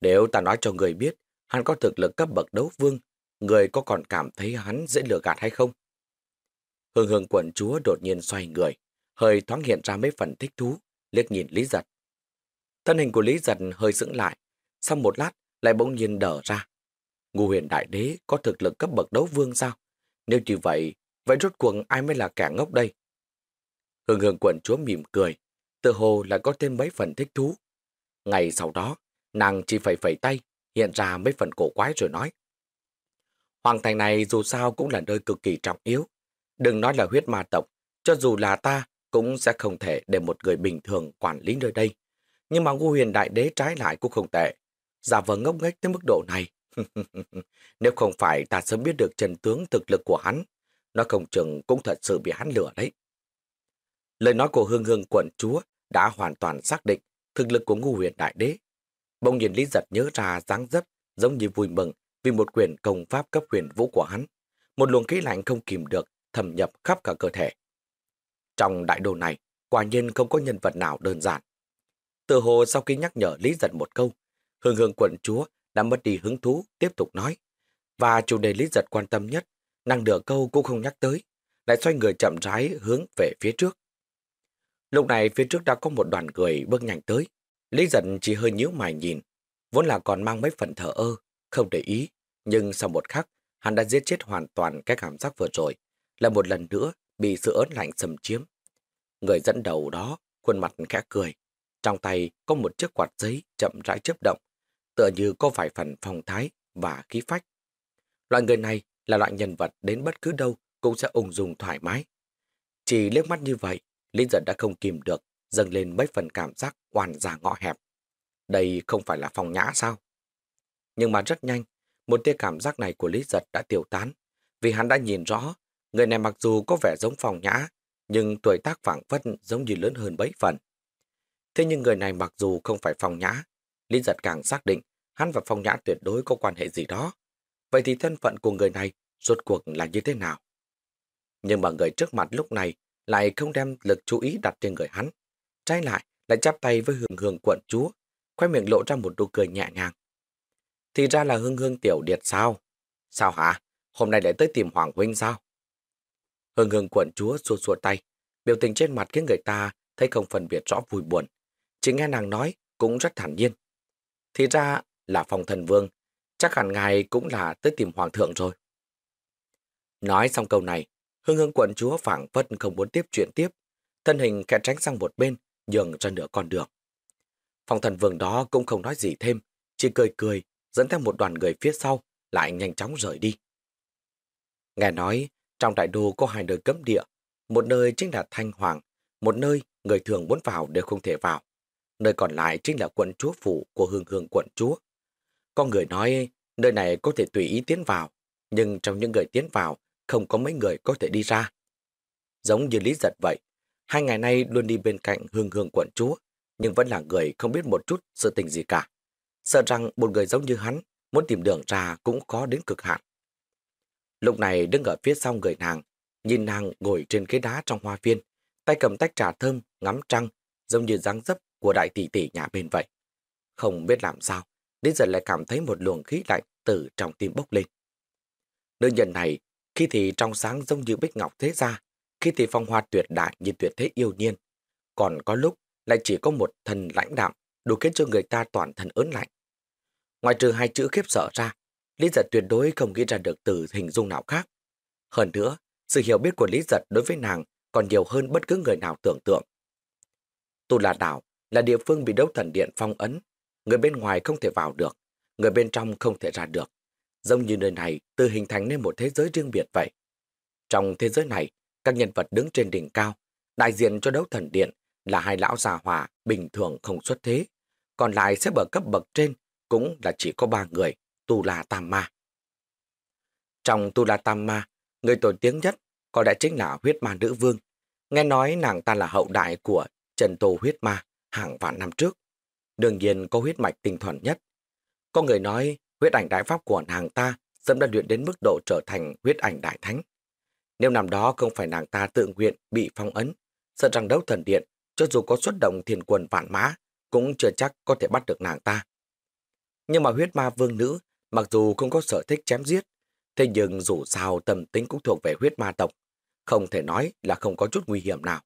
Nếu ta nói cho người biết hắn có thực lực cấp bậc đấu vương, người có còn cảm thấy hắn dễ lừa gạt hay không? Hương hương quận chúa đột nhiên xoay người, hơi thoáng hiện ra mấy phần thích thú, liếc nhìn Lý Giật. Thân hình của Lý Giật hơi sững lại, sau một lát lại bỗng nhiên đờ ra. Ngô huyền đại đế có thực lực cấp bậc đấu vương sao? Nếu như vậy, vậy rốt cuộc ai mới là kẻ ngốc đây? Hương hương quần chúa mỉm cười, tự hồ lại có thêm mấy phần thích thú. Ngày sau đó, nàng chỉ phải phẩy tay, hiện ra mấy phần cổ quái rồi nói. Hoàng thành này dù sao cũng là nơi cực kỳ trọng yếu. Đừng nói là huyết ma tộc, cho dù là ta cũng sẽ không thể để một người bình thường quản lý nơi đây. Nhưng mà ngu huyền đại đế trái lại cũng không tệ. Giả vờ ngốc nghếch tới mức độ này. [LAUGHS] Nếu không phải ta sớm biết được Trần tướng thực lực của hắn, nó không chừng cũng thật sự bị hắn lừa đấy. Lời nói của Hương Hương quận chúa đã hoàn toàn xác định thực lực của ngu huyền đại đế. Bỗng nhìn Lý Giật nhớ ra dáng dấp giống như vui mừng vì một quyền công pháp cấp huyền vũ của hắn. Một luồng khí lạnh không kìm được thâm nhập khắp cả cơ thể. Trong đại đồ này, quả nhiên không có nhân vật nào đơn giản. Từ hồ sau khi nhắc nhở Lý Giật một câu, Hương Hương quận chúa đã mất đi hứng thú tiếp tục nói. Và chủ đề Lý Giật quan tâm nhất, năng nửa câu cũng không nhắc tới, lại xoay người chậm rãi hướng về phía trước. Lúc này phía trước đã có một đoàn người bước nhanh tới. Lý Giật chỉ hơi nhíu mày nhìn, vốn là còn mang mấy phần thở ơ, không để ý. Nhưng sau một khắc, hắn đã giết chết hoàn toàn cái cảm giác vừa rồi, là một lần nữa bị sự ớn lạnh xâm chiếm. Người dẫn đầu đó, khuôn mặt khẽ cười. Trong tay có một chiếc quạt giấy chậm rãi chớp động, tựa như có vài phần phong thái và khí phách. Loại người này là loại nhân vật đến bất cứ đâu cũng sẽ ung dung thoải mái. Chỉ liếc mắt như vậy, Lý Dân đã không kìm được, dâng lên mấy phần cảm giác oan giả ngõ hẹp. Đây không phải là phòng nhã sao? Nhưng mà rất nhanh, một tia cảm giác này của Lý giật đã tiêu tán, vì hắn đã nhìn rõ, người này mặc dù có vẻ giống phòng nhã, nhưng tuổi tác phảng phất giống như lớn hơn bấy phần. Thế nhưng người này mặc dù không phải phong nhã, Lý giật càng xác định hắn và phong nhã tuyệt đối có quan hệ gì đó. Vậy thì thân phận của người này rốt cuộc là như thế nào? Nhưng mà người trước mặt lúc này lại không đem lực chú ý đặt trên người hắn. Trái lại, lại chắp tay với hương hương quận chúa, khoe miệng lộ ra một nụ cười nhẹ nhàng. Thì ra là hương hương tiểu điệt sao? Sao hả? Hôm nay lại tới tìm Hoàng Huynh sao? Hương hương quận chúa xua xua tay, biểu tình trên mặt khiến người ta thấy không phân biệt rõ vui buồn. Chỉ nghe nàng nói cũng rất thản nhiên. Thì ra là phòng thần vương, chắc hẳn ngài cũng là tới tìm hoàng thượng rồi. Nói xong câu này, hương hương quận chúa phảng phất không muốn tiếp chuyện tiếp, thân hình kẹt tránh sang một bên, nhường ra nửa con đường. Phòng thần vương đó cũng không nói gì thêm, chỉ cười cười, dẫn theo một đoàn người phía sau, lại nhanh chóng rời đi. Nghe nói, trong đại đô có hai nơi cấm địa, một nơi chính là Thanh Hoàng, một nơi người thường muốn vào đều không thể vào. Nơi còn lại chính là quận chúa phủ của hương hương quận chúa. Có người nói nơi này có thể tùy ý tiến vào, nhưng trong những người tiến vào không có mấy người có thể đi ra. Giống như Lý Giật vậy, hai ngày nay luôn đi bên cạnh hương hương quận chúa, nhưng vẫn là người không biết một chút sự tình gì cả. Sợ rằng một người giống như hắn muốn tìm đường ra cũng khó đến cực hạn. Lúc này đứng ở phía sau người nàng, nhìn nàng ngồi trên cái đá trong hoa viên, tay cầm tách trà thơm, ngắm trăng, giống như dáng dấp của đại tỷ tỷ nhà bên vậy. Không biết làm sao, đến giờ lại cảm thấy một luồng khí lạnh từ trong tim bốc lên. Nữ nhân này, khi thì trong sáng giống như bích ngọc thế gia, khi thì phong hoa tuyệt đại như tuyệt thế yêu nhiên. Còn có lúc lại chỉ có một thần lãnh đạm, đủ khiến cho người ta toàn thân ớn lạnh. Ngoài trừ hai chữ khiếp sợ ra, Lý giật tuyệt đối không nghĩ ra được từ hình dung nào khác. Hơn nữa, sự hiểu biết của Lý giật đối với nàng còn nhiều hơn bất cứ người nào tưởng tượng. Tu La Đảo là địa phương bị đấu thần điện phong ấn, người bên ngoài không thể vào được, người bên trong không thể ra được. Giống như nơi này tự hình thành nên một thế giới riêng biệt vậy. Trong thế giới này, các nhân vật đứng trên đỉnh cao, đại diện cho đấu thần điện là hai lão già hỏa bình thường không xuất thế, còn lại xếp ở cấp bậc trên cũng là chỉ có ba người, Tu La Tam Ma. Trong Tu La Tam Ma, người nổi tiếng nhất có lẽ chính là huyết ma nữ vương. Nghe nói nàng ta là hậu đại của Trần Tô huyết ma hàng vạn năm trước. Đương nhiên có huyết mạch tinh thuần nhất. Có người nói huyết ảnh đại pháp của nàng ta sớm đã luyện đến mức độ trở thành huyết ảnh đại thánh. Nếu năm đó không phải nàng ta tự nguyện bị phong ấn, sợ rằng đấu thần điện, cho dù có xuất động thiền quần vạn mã, cũng chưa chắc có thể bắt được nàng ta. Nhưng mà huyết ma vương nữ, mặc dù không có sở thích chém giết, thế nhưng dù sao tâm tính cũng thuộc về huyết ma tộc, không thể nói là không có chút nguy hiểm nào.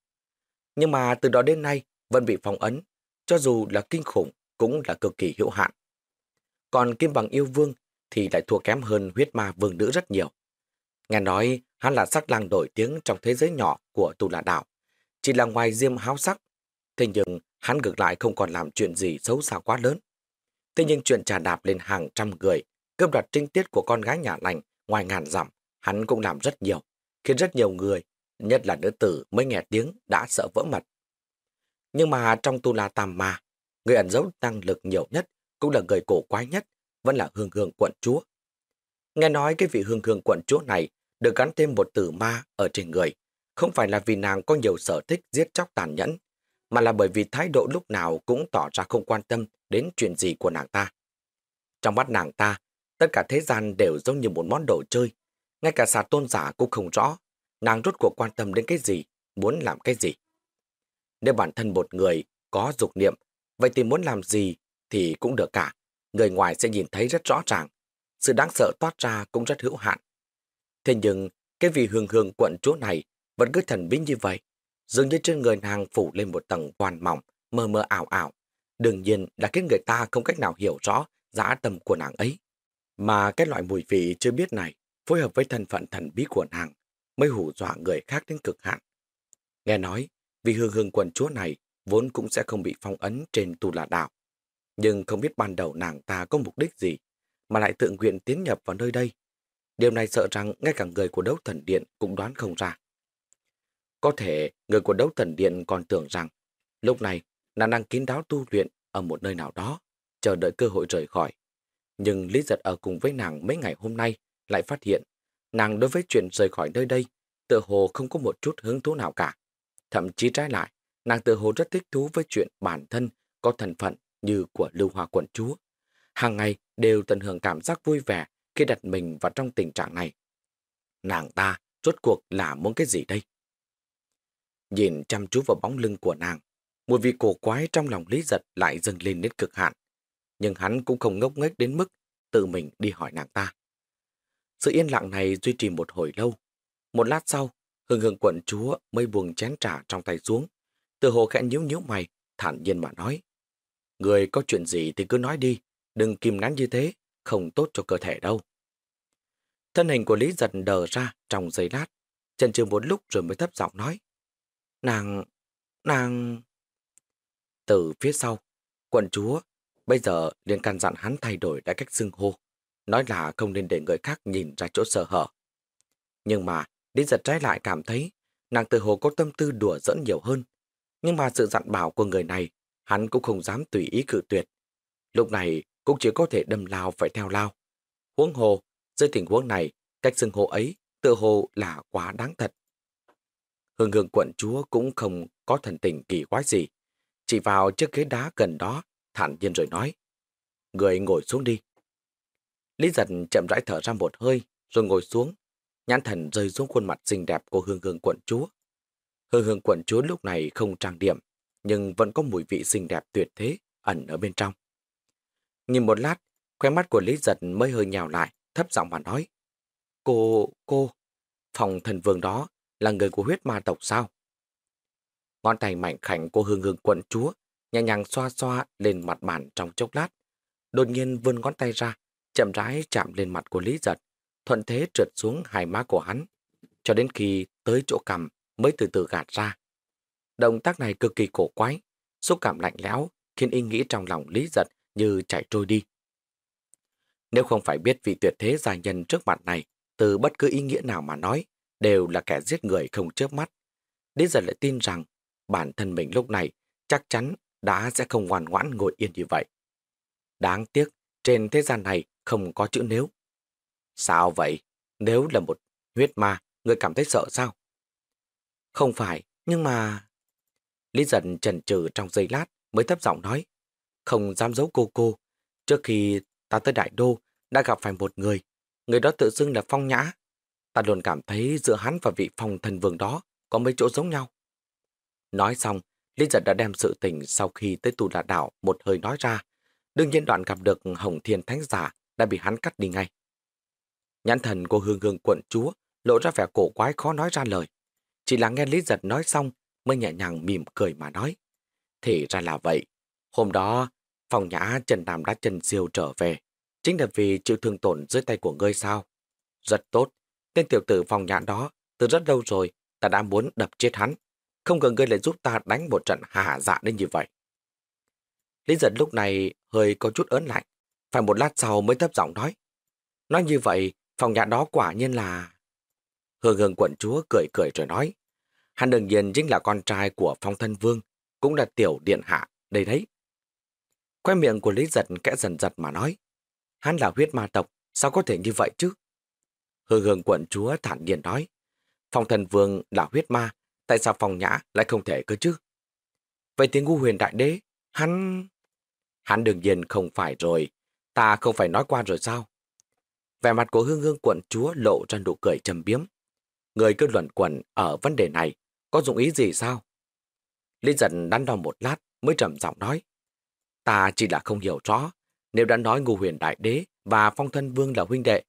Nhưng mà từ đó đến nay vẫn bị phong ấn, cho dù là kinh khủng cũng là cực kỳ hữu hạn. Còn Kim Bằng Yêu Vương thì lại thua kém hơn huyết ma vương nữ rất nhiều. Nghe nói hắn là sắc lang nổi tiếng trong thế giới nhỏ của tù lạ Đảo, chỉ là ngoài diêm háo sắc. Thế nhưng hắn ngược lại không còn làm chuyện gì xấu xa quá lớn. Thế nhưng chuyện trà đạp lên hàng trăm người, cướp đoạt trinh tiết của con gái nhà lành ngoài ngàn dặm, hắn cũng làm rất nhiều, khiến rất nhiều người, nhất là nữ tử mới nghe tiếng đã sợ vỡ mặt. Nhưng mà trong tu la tàm ma, người ẩn giấu tăng lực nhiều nhất, cũng là người cổ quái nhất, vẫn là hương hương quận chúa. Nghe nói cái vị hương hương quận chúa này được gắn thêm một từ ma ở trên người, không phải là vì nàng có nhiều sở thích giết chóc tàn nhẫn, mà là bởi vì thái độ lúc nào cũng tỏ ra không quan tâm đến chuyện gì của nàng ta. Trong mắt nàng ta, tất cả thế gian đều giống như một món đồ chơi. Ngay cả xà tôn giả cũng không rõ, nàng rốt cuộc quan tâm đến cái gì, muốn làm cái gì. Nếu bản thân một người có dục niệm, vậy thì muốn làm gì thì cũng được cả. Người ngoài sẽ nhìn thấy rất rõ ràng. Sự đáng sợ toát ra cũng rất hữu hạn. Thế nhưng, cái vị hương hương quận chúa này vẫn cứ thần bí như vậy. Dường như trên người nàng phủ lên một tầng hoàn mỏng, mơ mơ ảo ảo. Đương nhiên là khiến người ta không cách nào hiểu rõ giá tâm của nàng ấy. Mà cái loại mùi vị chưa biết này, phối hợp với thân phận thần bí của nàng, mới hù dọa người khác đến cực hạn. Nghe nói, vì hương hương quần chúa này vốn cũng sẽ không bị phong ấn trên tu là đạo. Nhưng không biết ban đầu nàng ta có mục đích gì, mà lại tự nguyện tiến nhập vào nơi đây. Điều này sợ rằng ngay cả người của đấu thần điện cũng đoán không ra. Có thể người của đấu thần điện còn tưởng rằng lúc này nàng đang kín đáo tu luyện ở một nơi nào đó, chờ đợi cơ hội rời khỏi. Nhưng Lý Giật ở cùng với nàng mấy ngày hôm nay lại phát hiện nàng đối với chuyện rời khỏi nơi đây tự hồ không có một chút hứng thú nào cả. Thậm chí trái lại, Nàng tự hồ rất thích thú với chuyện bản thân có thân phận như của lưu hoa quận chúa. Hàng ngày đều tận hưởng cảm giác vui vẻ khi đặt mình vào trong tình trạng này. Nàng ta rốt cuộc là muốn cái gì đây? Nhìn chăm chú vào bóng lưng của nàng, một vị cổ quái trong lòng Lý Giật lại dâng lên đến cực hạn. Nhưng hắn cũng không ngốc nghếch đến mức tự mình đi hỏi nàng ta. Sự yên lặng này duy trì một hồi lâu. Một lát sau, Hưng hừng quận chúa mới buông chén trà trong tay xuống. Từ hồ khẽ nhíu nhíu mày, thản nhiên mà nói. Người có chuyện gì thì cứ nói đi, đừng kìm nén như thế, không tốt cho cơ thể đâu. Thân hình của Lý Giật đờ ra trong giây lát, chân chừ một lúc rồi mới thấp giọng nói. Nàng, nàng... Từ phía sau, quận chúa bây giờ liền căn dặn hắn thay đổi lại cách xưng hô, nói là không nên để người khác nhìn ra chỗ sơ hở. Nhưng mà, Lý Giật trái lại cảm thấy nàng từ hồ có tâm tư đùa dẫn nhiều hơn. Nhưng mà sự dặn bảo của người này, hắn cũng không dám tùy ý cự tuyệt. Lúc này cũng chỉ có thể đâm lao phải theo lao. Huống hồ, dưới tình huống này, cách xưng hô ấy tự hồ là quá đáng thật. Hương hương quận chúa cũng không có thần tình kỳ quái gì. Chỉ vào chiếc ghế đá gần đó, thản nhiên rồi nói. Người ngồi xuống đi. Lý giật chậm rãi thở ra một hơi, rồi ngồi xuống. Nhãn thần rơi xuống khuôn mặt xinh đẹp của hương hương quận chúa. Hương hương quận chúa lúc này không trang điểm, nhưng vẫn có mùi vị xinh đẹp tuyệt thế ẩn ở bên trong. Nhìn một lát, khóe mắt của Lý giật mới hơi nhào lại, thấp giọng mà nói. Cô, cô, phòng thần vương đó là người của huyết ma tộc sao? Ngón tay mạnh khảnh của hương hương quận chúa nhẹ nhàng xoa xoa lên mặt bàn trong chốc lát. Đột nhiên vươn ngón tay ra, chậm rãi chạm lên mặt của Lý Giật, thuận thế trượt xuống hai má của hắn, cho đến khi tới chỗ cằm mới từ từ gạt ra. Động tác này cực kỳ cổ quái, xúc cảm lạnh lẽo khiến ý nghĩ trong lòng Lý Giật như chạy trôi đi. Nếu không phải biết vị tuyệt thế gia nhân trước mặt này, từ bất cứ ý nghĩa nào mà nói, đều là kẻ giết người không chớp mắt. Lý Giật lại tin rằng bản thân mình lúc này chắc chắn đã sẽ không ngoan ngoãn ngồi yên như vậy. Đáng tiếc, trên thế gian này không có chữ nếu. Sao vậy? Nếu là một huyết ma, người cảm thấy sợ sao? Không phải, nhưng mà... Lý giận trần trừ trong giây lát mới thấp giọng nói. Không dám giấu cô cô. Trước khi ta tới Đại Đô đã gặp phải một người. Người đó tự xưng là Phong Nhã. Ta luôn cảm thấy giữa hắn và vị phong thần vương đó có mấy chỗ giống nhau. Nói xong, Lý giật đã đem sự tình sau khi tới tù đà đảo một hơi nói ra. Đương nhiên đoạn gặp được Hồng Thiên Thánh Giả đã bị hắn cắt đi ngay. Nhãn thần của hương hương quận chúa lộ ra vẻ cổ quái khó nói ra lời. Chỉ là nghe Lý giật nói xong mới nhẹ nhàng mỉm cười mà nói. Thì ra là vậy. Hôm đó, phòng nhã Trần Nam đã chân siêu trở về. Chính là vì chịu thương tổn dưới tay của ngươi sao? Rất tốt. Tên tiểu tử phòng nhã đó, từ rất lâu rồi, ta đã muốn đập chết hắn. Không cần ngươi lại giúp ta đánh một trận hạ dạ đến như vậy. Lý giật lúc này hơi có chút ớn lạnh. Phải một lát sau mới thấp giọng nói. Nói như vậy, phòng nhà đó quả nhiên là... Hương hương quận chúa cười cười rồi nói. Hắn đương nhiên chính là con trai của phong thân vương, cũng là tiểu điện hạ, đây đấy. Quay miệng của Lý giật kẽ dần giật mà nói. Hắn là huyết ma tộc, sao có thể như vậy chứ? Hương hương quận chúa thản nhiên nói. Phong thần vương là huyết ma, tại sao phong nhã lại không thể cơ chứ? Vậy tiếng ngu huyền đại đế, hắn... Hắn đương nhiên không phải rồi, ta không phải nói qua rồi sao? Vẻ mặt của hương hương quận chúa lộ ra nụ cười trầm biếm. Người cứ luận quẩn ở vấn đề này, có dụng ý gì sao? Lý giận đắn đo một lát mới trầm giọng nói. Ta chỉ là không hiểu rõ, nếu đã nói ngu huyền đại đế và phong thân vương là huynh đệ.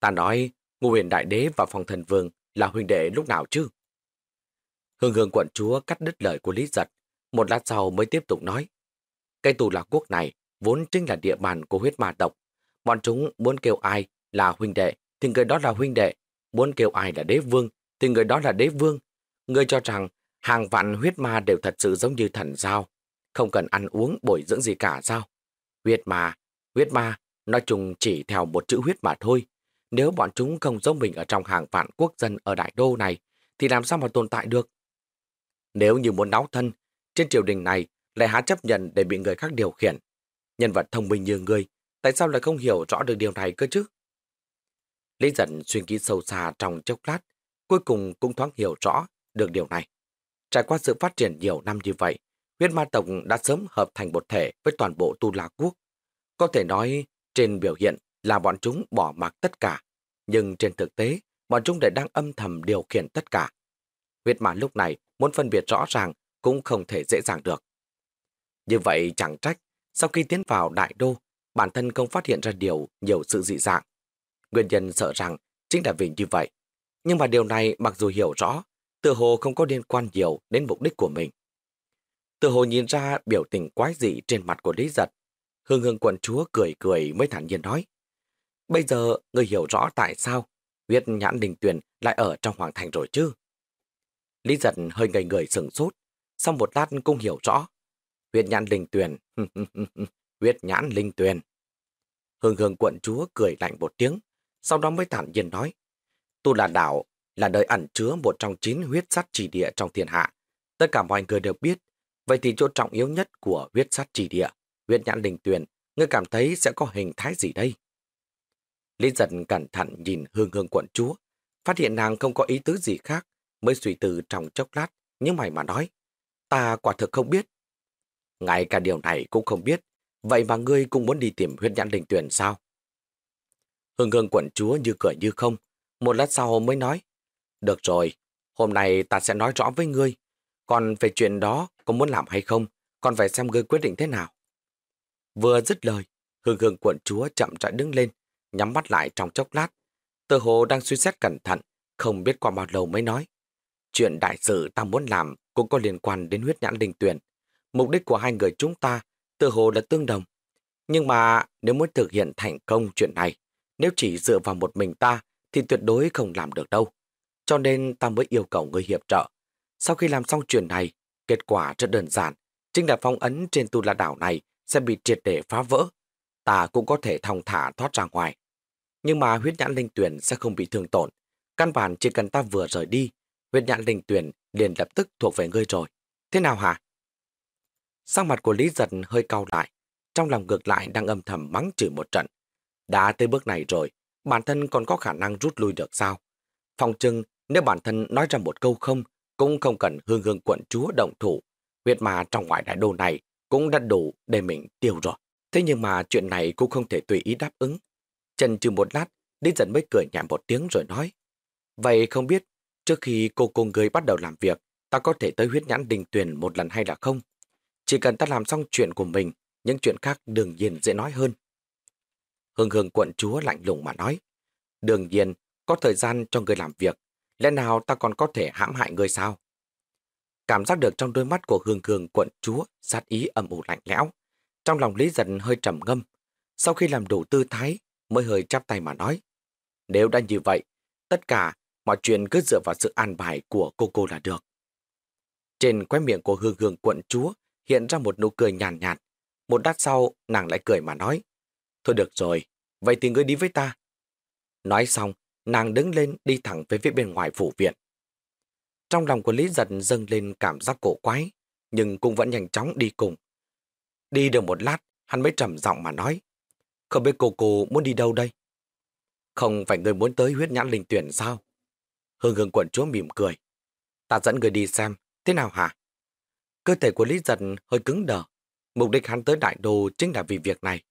Ta nói ngu huyền đại đế và phong thân vương là huynh đệ lúc nào chứ? Hương hương quận chúa cắt đứt lời của Lý Giật, một lát sau mới tiếp tục nói. Cây tù lạc quốc này vốn chính là địa bàn của huyết ma tộc. Bọn chúng muốn kêu ai là huynh đệ, thì người đó là huynh đệ. Muốn kêu ai là đế vương, thì người đó là đế vương. Người cho rằng hàng vạn huyết ma đều thật sự giống như thần sao. Không cần ăn uống bồi dưỡng gì cả sao. Huyết ma, huyết ma, nói chung chỉ theo một chữ huyết mà thôi. Nếu bọn chúng không giống mình ở trong hàng vạn quốc dân ở đại đô này, thì làm sao mà tồn tại được? Nếu như muốn náo thân, trên triều đình này lại há chấp nhận để bị người khác điều khiển. Nhân vật thông minh như ngươi, tại sao lại không hiểu rõ được điều này cơ chứ? Lý giận suy nghĩ sâu xa trong chốc lát, cuối cùng cũng thoáng hiểu rõ được điều này. Trải qua sự phát triển nhiều năm như vậy, huyết ma tộc đã sớm hợp thành một thể với toàn bộ tu la quốc. Có thể nói, trên biểu hiện là bọn chúng bỏ mặc tất cả, nhưng trên thực tế, bọn chúng lại đang âm thầm điều khiển tất cả. Huyết ma lúc này muốn phân biệt rõ ràng cũng không thể dễ dàng được. Như vậy chẳng trách, sau khi tiến vào đại đô, bản thân không phát hiện ra điều nhiều sự dị dạng. Nguyên nhân sợ rằng chính là vì như vậy. Nhưng mà điều này mặc dù hiểu rõ, tự hồ không có liên quan nhiều đến mục đích của mình. Tự hồ nhìn ra biểu tình quái dị trên mặt của Lý Giật. Hương hương quận chúa cười cười mới thản nhiên nói. Bây giờ người hiểu rõ tại sao huyết nhãn đình tuyển lại ở trong hoàng thành rồi chứ? Lý Giật hơi ngây người sừng sốt, sau một lát cũng hiểu rõ. Huyết nhãn đình tuyền, [LAUGHS] huyết nhãn linh tuyền. Hương hương quận chúa cười lạnh một tiếng, sau đó mới thản nhiên nói. Tu là đảo, là nơi ẩn chứa một trong chín huyết sắt trì địa trong thiên hạ. Tất cả mọi người đều biết, vậy thì chỗ trọng yếu nhất của huyết sắt trì địa, huyết nhãn linh tuyền, ngươi cảm thấy sẽ có hình thái gì đây? Lý giật cẩn thận nhìn hương hương quận chúa, phát hiện nàng không có ý tứ gì khác, mới suy tư trong chốc lát, nhưng mày mà nói, ta quả thực không biết. Ngay cả điều này cũng không biết, vậy mà ngươi cũng muốn đi tìm huyết nhãn linh tuyển sao? Hương hương quận chúa như cười như không, một lát sau mới nói, được rồi, hôm nay ta sẽ nói rõ với ngươi, còn về chuyện đó có muốn làm hay không, còn phải xem ngươi quyết định thế nào. Vừa dứt lời, hương hương quận chúa chậm rãi đứng lên, nhắm mắt lại trong chốc lát. Tờ hồ đang suy xét cẩn thận, không biết qua bao lâu mới nói. Chuyện đại sự ta muốn làm cũng có liên quan đến huyết nhãn linh tuyển. Mục đích của hai người chúng ta tự hồ là tương đồng. Nhưng mà nếu muốn thực hiện thành công chuyện này, nếu chỉ dựa vào một mình ta thì tuyệt đối không làm được đâu. Cho nên ta mới yêu cầu người hiệp trợ. Sau khi làm xong chuyện này, kết quả rất đơn giản. Chính là phong ấn trên tu la đảo này sẽ bị triệt để phá vỡ. Ta cũng có thể thong thả thoát ra ngoài. Nhưng mà huyết nhãn linh tuyển sẽ không bị thương tổn. Căn bản chỉ cần ta vừa rời đi, huyết nhãn linh tuyển liền lập tức thuộc về ngươi rồi. Thế nào hả? Sắc mặt của Lý Giật hơi cau lại, trong lòng ngược lại đang âm thầm mắng chửi một trận. Đã tới bước này rồi, bản thân còn có khả năng rút lui được sao? Phòng trưng, nếu bản thân nói ra một câu không, cũng không cần hương hương quận chúa động thủ. Huyết mà trong ngoại đại đô này cũng đã đủ để mình tiêu rồi. Thế nhưng mà chuyện này cũng không thể tùy ý đáp ứng. Trần trừ một lát, Lý Giật mới cười nhẹ một tiếng rồi nói. Vậy không biết, trước khi cô cô người bắt đầu làm việc, ta có thể tới huyết nhãn đình tuyển một lần hay là không? Chỉ cần ta làm xong chuyện của mình, những chuyện khác đương nhiên dễ nói hơn. Hương hương quận chúa lạnh lùng mà nói. Đương nhiên, có thời gian cho người làm việc. Lẽ nào ta còn có thể hãm hại người sao? Cảm giác được trong đôi mắt của hương hương quận chúa sát ý âm ủ lạnh lẽo. Trong lòng Lý Giật hơi trầm ngâm. Sau khi làm đủ tư thái, mới hơi chắp tay mà nói. Nếu đã như vậy, tất cả mọi chuyện cứ dựa vào sự an bài của cô cô là được. Trên quái miệng của hương hương quận chúa hiện ra một nụ cười nhàn nhạt, nhạt. Một đát sau, nàng lại cười mà nói. Thôi được rồi, vậy thì ngươi đi với ta. Nói xong, nàng đứng lên đi thẳng về phía bên ngoài phủ viện. Trong lòng của Lý Giật dâng lên cảm giác cổ quái, nhưng cũng vẫn nhanh chóng đi cùng. Đi được một lát, hắn mới trầm giọng mà nói. Không biết cô cô muốn đi đâu đây? Không phải người muốn tới huyết nhãn linh tuyển sao? Hương hương quận chúa mỉm cười. Ta dẫn người đi xem, thế nào hả? Cơ thể của Lý Giật hơi cứng đờ. Mục đích hắn tới đại đô chính là vì việc này.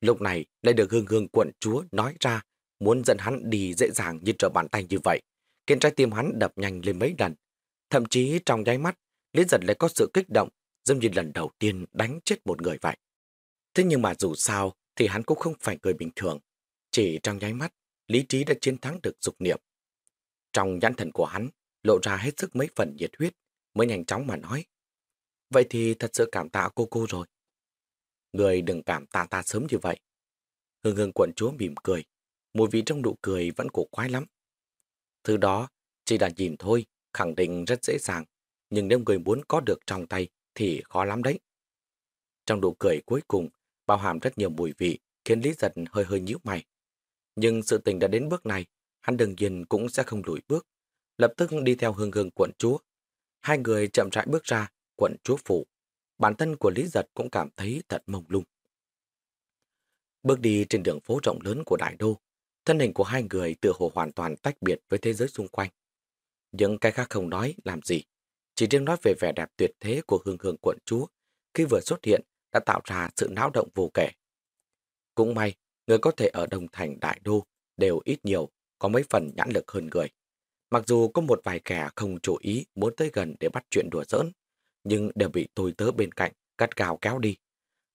Lúc này lại được hương hương quận chúa nói ra muốn dẫn hắn đi dễ dàng như trở bàn tay như vậy. Khiến trái tim hắn đập nhanh lên mấy lần. Thậm chí trong nháy mắt, Lý Giật lại có sự kích động giống như lần đầu tiên đánh chết một người vậy. Thế nhưng mà dù sao thì hắn cũng không phải người bình thường. Chỉ trong nháy mắt, lý trí đã chiến thắng được dục niệm. Trong nhãn thần của hắn, lộ ra hết sức mấy phần nhiệt huyết, mới nhanh chóng mà nói. Vậy thì thật sự cảm tạ cô cô rồi. Người đừng cảm tạ ta sớm như vậy. Hương hương quận chúa mỉm cười. Mùi vị trong nụ cười vẫn cổ quái lắm. Thứ đó chỉ là nhìn thôi, khẳng định rất dễ dàng. Nhưng nếu người muốn có được trong tay thì khó lắm đấy. Trong nụ cười cuối cùng, bao hàm rất nhiều mùi vị, khiến Lý Giật hơi hơi nhíu mày. Nhưng sự tình đã đến bước này, hắn đương nhiên cũng sẽ không lùi bước. Lập tức đi theo hương hương quận chúa. Hai người chậm rãi bước ra, quận chúa phụ Bản thân của Lý Giật cũng cảm thấy thật mông lung. Bước đi trên đường phố rộng lớn của Đại Đô, thân hình của hai người tự hồ hoàn toàn tách biệt với thế giới xung quanh. Những cái khác không nói làm gì. chỉ riêng nói về vẻ đẹp tuyệt thế của hương hương quận chúa, khi vừa xuất hiện đã tạo ra sự náo động vô kể. Cũng may, người có thể ở đồng Thành Đại Đô đều ít nhiều, có mấy phần nhãn lực hơn người. Mặc dù có một vài kẻ không chú ý muốn tới gần để bắt chuyện đùa giỡn, nhưng đều bị tôi tớ bên cạnh cắt gào kéo đi.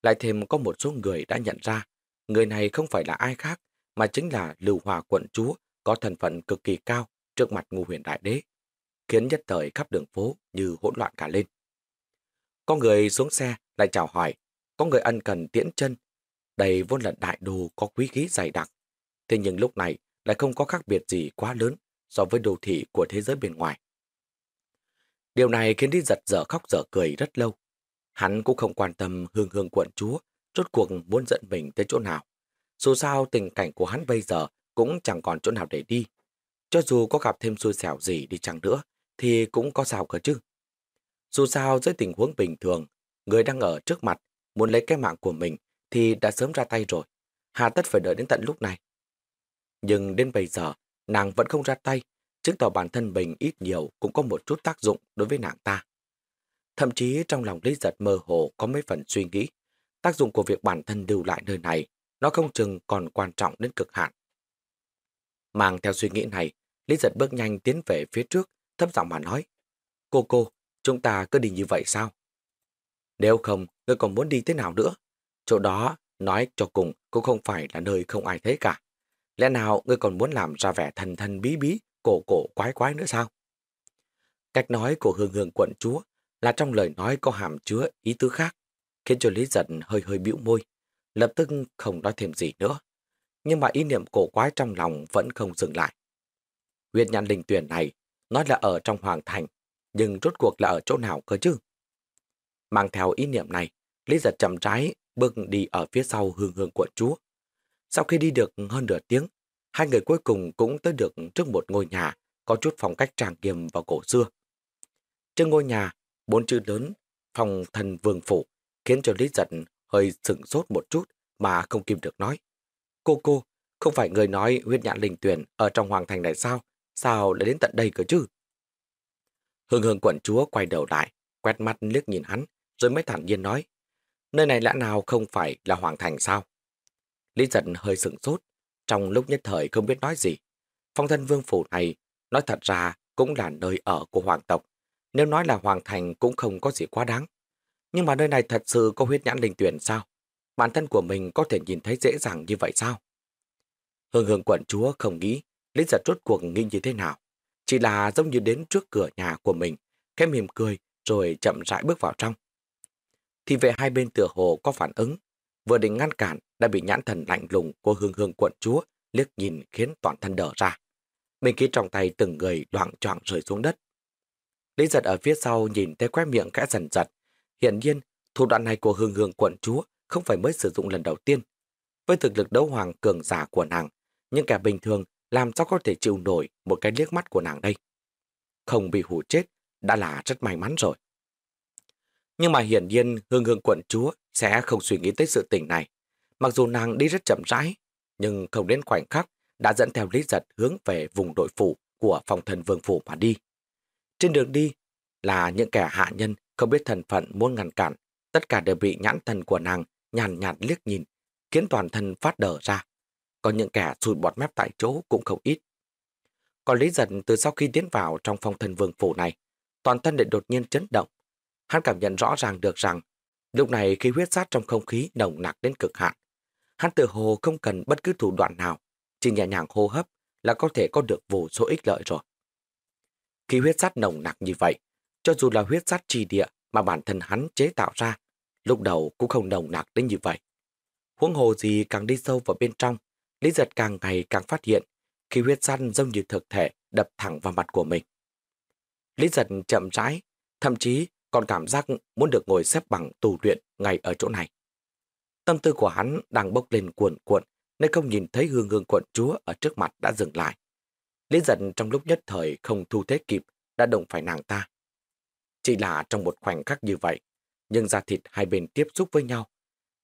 Lại thêm có một số người đã nhận ra, người này không phải là ai khác, mà chính là Lưu Hòa quận chúa có thân phận cực kỳ cao trước mặt ngu huyền đại đế, khiến nhất thời khắp đường phố như hỗn loạn cả lên. Có người xuống xe lại chào hỏi, có người ân cần tiễn chân. Đây vốn là đại đồ có quý khí dày đặc. Thế nhưng lúc này lại không có khác biệt gì quá lớn so với đô thị của thế giới bên ngoài. Điều này khiến đi giật dở khóc dở cười rất lâu. Hắn cũng không quan tâm hương hương quận chúa, rốt cuộc muốn dẫn mình tới chỗ nào. Dù sao tình cảnh của hắn bây giờ cũng chẳng còn chỗ nào để đi. Cho dù có gặp thêm xui xẻo gì đi chăng nữa, thì cũng có sao cơ chứ. Dù sao dưới tình huống bình thường, người đang ở trước mặt muốn lấy cái mạng của mình thì đã sớm ra tay rồi. Hà tất phải đợi đến tận lúc này. Nhưng đến bây giờ, nàng vẫn không ra tay, chứng tỏ bản thân mình ít nhiều cũng có một chút tác dụng đối với nàng ta. Thậm chí trong lòng Lý Giật mơ hồ có mấy phần suy nghĩ, tác dụng của việc bản thân lưu lại nơi này, nó không chừng còn quan trọng đến cực hạn. Mang theo suy nghĩ này, Lý Giật bước nhanh tiến về phía trước, thấp giọng mà nói. Cô cô, chúng ta cứ đi như vậy sao? Nếu không, ngươi còn muốn đi thế nào nữa? Chỗ đó, nói cho cùng, cũng không phải là nơi không ai thấy cả. Lẽ nào ngươi còn muốn làm ra vẻ thần thần bí bí, cổ cổ quái quái nữa sao? Cách nói của hương hương quận chúa là trong lời nói có hàm chứa ý tứ khác, khiến cho Lý giật hơi hơi bĩu môi, lập tức không nói thêm gì nữa. Nhưng mà ý niệm cổ quái trong lòng vẫn không dừng lại. Huyệt nhãn linh tuyển này nói là ở trong hoàng thành, nhưng rốt cuộc là ở chỗ nào cơ chứ? Mang theo ý niệm này, Lý giật chậm rãi bước đi ở phía sau hương hương quận chúa. Sau khi đi được hơn nửa tiếng, hai người cuối cùng cũng tới được trước một ngôi nhà có chút phong cách trang nghiêm và cổ xưa. Trên ngôi nhà, bốn chữ lớn, phòng thần vương phủ, khiến cho Lý giật hơi sửng sốt một chút mà không kìm được nói. Cô cô, không phải người nói huyết nhãn linh tuyển ở trong hoàng thành này sao? Sao lại đến tận đây cơ chứ? Hương hương quận chúa quay đầu lại, quét mắt liếc nhìn hắn, rồi mới thản nhiên nói. Nơi này lẽ nào không phải là hoàng thành sao? Lý giật hơi sửng sốt, trong lúc nhất thời không biết nói gì. Phong thân vương phủ này, nói thật ra cũng là nơi ở của hoàng tộc. Nếu nói là hoàng thành cũng không có gì quá đáng. Nhưng mà nơi này thật sự có huyết nhãn linh tuyển sao? Bản thân của mình có thể nhìn thấy dễ dàng như vậy sao? Hương hương quận chúa không nghĩ Lý giật rốt cuộc nghĩ như thế nào. Chỉ là giống như đến trước cửa nhà của mình, cái mỉm cười rồi chậm rãi bước vào trong. Thì về hai bên tựa hồ có phản ứng, vừa định ngăn cản đã bị nhãn thần lạnh lùng của hương hương quận chúa liếc nhìn khiến toàn thân đỡ ra. Mình ký trong tay từng người loạn choạng rơi xuống đất. Lý giật ở phía sau nhìn thấy quét miệng kẽ dần giật. Hiện nhiên, thủ đoạn này của hương hương quận chúa không phải mới sử dụng lần đầu tiên. Với thực lực đấu hoàng cường giả của nàng, nhưng kẻ bình thường làm sao có thể chịu nổi một cái liếc mắt của nàng đây. Không bị hủ chết đã là rất may mắn rồi. Nhưng mà hiển nhiên hương hương quận chúa sẽ không suy nghĩ tới sự tình này. Mặc dù nàng đi rất chậm rãi, nhưng không đến khoảnh khắc đã dẫn theo lý giật hướng về vùng đội phủ của phòng thần vương phủ mà đi. Trên đường đi là những kẻ hạ nhân không biết thần phận muốn ngăn cản, tất cả đều bị nhãn thần của nàng nhàn nhạt liếc nhìn, khiến toàn thân phát đờ ra. Có những kẻ sụt bọt mép tại chỗ cũng không ít. Còn Lý Giật từ sau khi tiến vào trong phòng thần vương phủ này, toàn thân lại đột nhiên chấn động. Hắn cảm nhận rõ ràng được rằng, lúc này khi huyết sát trong không khí nồng nặc đến cực hạn, hắn tự hồ không cần bất cứ thủ đoạn nào, chỉ nhẹ nhàng hô hấp là có thể có được vô số ích lợi rồi. Khi huyết sát nồng nặc như vậy, cho dù là huyết sát trì địa mà bản thân hắn chế tạo ra, lúc đầu cũng không nồng nặc đến như vậy. Huống hồ gì càng đi sâu vào bên trong, Lý giật càng ngày càng phát hiện khi huyết săn giống như thực thể đập thẳng vào mặt của mình. Lý giật chậm rãi, thậm chí còn cảm giác muốn được ngồi xếp bằng tù luyện ngay ở chỗ này. Tâm tư của hắn đang bốc lên cuộn cuộn nên không nhìn thấy hương hương quận chúa ở trước mặt đã dừng lại. Lý giận trong lúc nhất thời không thu thế kịp đã động phải nàng ta. Chỉ là trong một khoảnh khắc như vậy, nhưng da thịt hai bên tiếp xúc với nhau.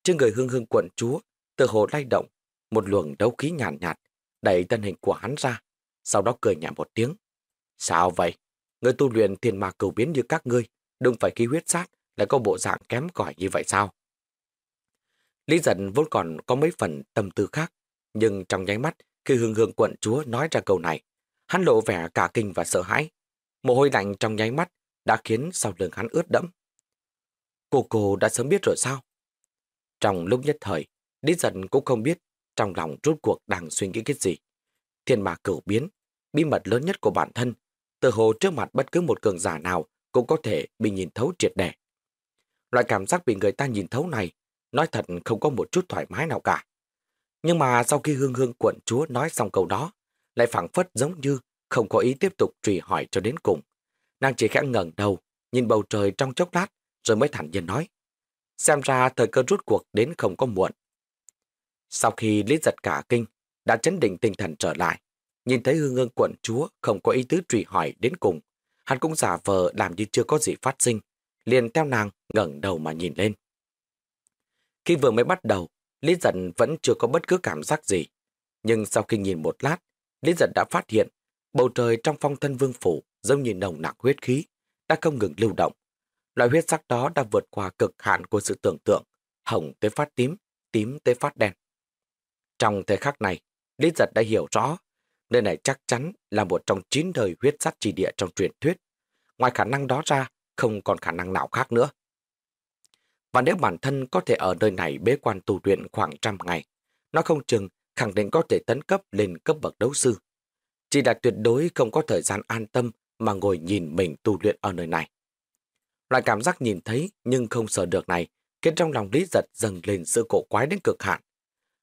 Trên người hương hương quận chúa, tự hồ lay động một luồng đấu khí nhàn nhạt, nhạt, đẩy thân hình của hắn ra, sau đó cười nhẹ một tiếng. Sao vậy? Người tu luyện thiền ma cầu biến như các ngươi, đừng phải khí huyết sát, lại có bộ dạng kém cỏi như vậy sao? Lý giận vốn còn có mấy phần tâm tư khác, nhưng trong nháy mắt, khi hương hương quận chúa nói ra câu này, hắn lộ vẻ cả kinh và sợ hãi. Mồ hôi lạnh trong nháy mắt đã khiến sau lưng hắn ướt đẫm. Cô cô đã sớm biết rồi sao? Trong lúc nhất thời, Lý giận cũng không biết trong lòng rút cuộc đang suy nghĩ cái gì. Thiên mà cửu biến, bí mật lớn nhất của bản thân, từ hồ trước mặt bất cứ một cường giả nào cũng có thể bị nhìn thấu triệt đẻ. Loại cảm giác bị người ta nhìn thấu này, nói thật không có một chút thoải mái nào cả. Nhưng mà sau khi hương hương quận chúa nói xong câu đó, lại phảng phất giống như không có ý tiếp tục truy hỏi cho đến cùng. Nàng chỉ khẽ ngẩng đầu, nhìn bầu trời trong chốc lát, rồi mới thản nhiên nói. Xem ra thời cơ rút cuộc đến không có muộn. Sau khi lý giật cả kinh, đã chấn định tinh thần trở lại, nhìn thấy hương hương quận chúa không có ý tứ truy hỏi đến cùng, hắn cũng giả vờ làm như chưa có gì phát sinh, liền theo nàng ngẩng đầu mà nhìn lên. Khi vừa mới bắt đầu, Lý Giật vẫn chưa có bất cứ cảm giác gì. Nhưng sau khi nhìn một lát, Lý Giật đã phát hiện bầu trời trong phong thân vương phủ giống như nồng nặc huyết khí, đã không ngừng lưu động. Loại huyết sắc đó đã vượt qua cực hạn của sự tưởng tượng, hồng tới phát tím, tím tới phát đen. Trong thời khắc này, Lý Giật đã hiểu rõ, nơi này chắc chắn là một trong chín đời huyết sắt chi địa trong truyền thuyết. Ngoài khả năng đó ra, không còn khả năng nào khác nữa. Và nếu bản thân có thể ở nơi này bế quan tu luyện khoảng trăm ngày, nó không chừng khẳng định có thể tấn cấp lên cấp bậc đấu sư. Chỉ là tuyệt đối không có thời gian an tâm mà ngồi nhìn mình tu luyện ở nơi này. Loại cảm giác nhìn thấy nhưng không sợ được này khiến trong lòng Lý Giật dâng lên sự cổ quái đến cực hạn.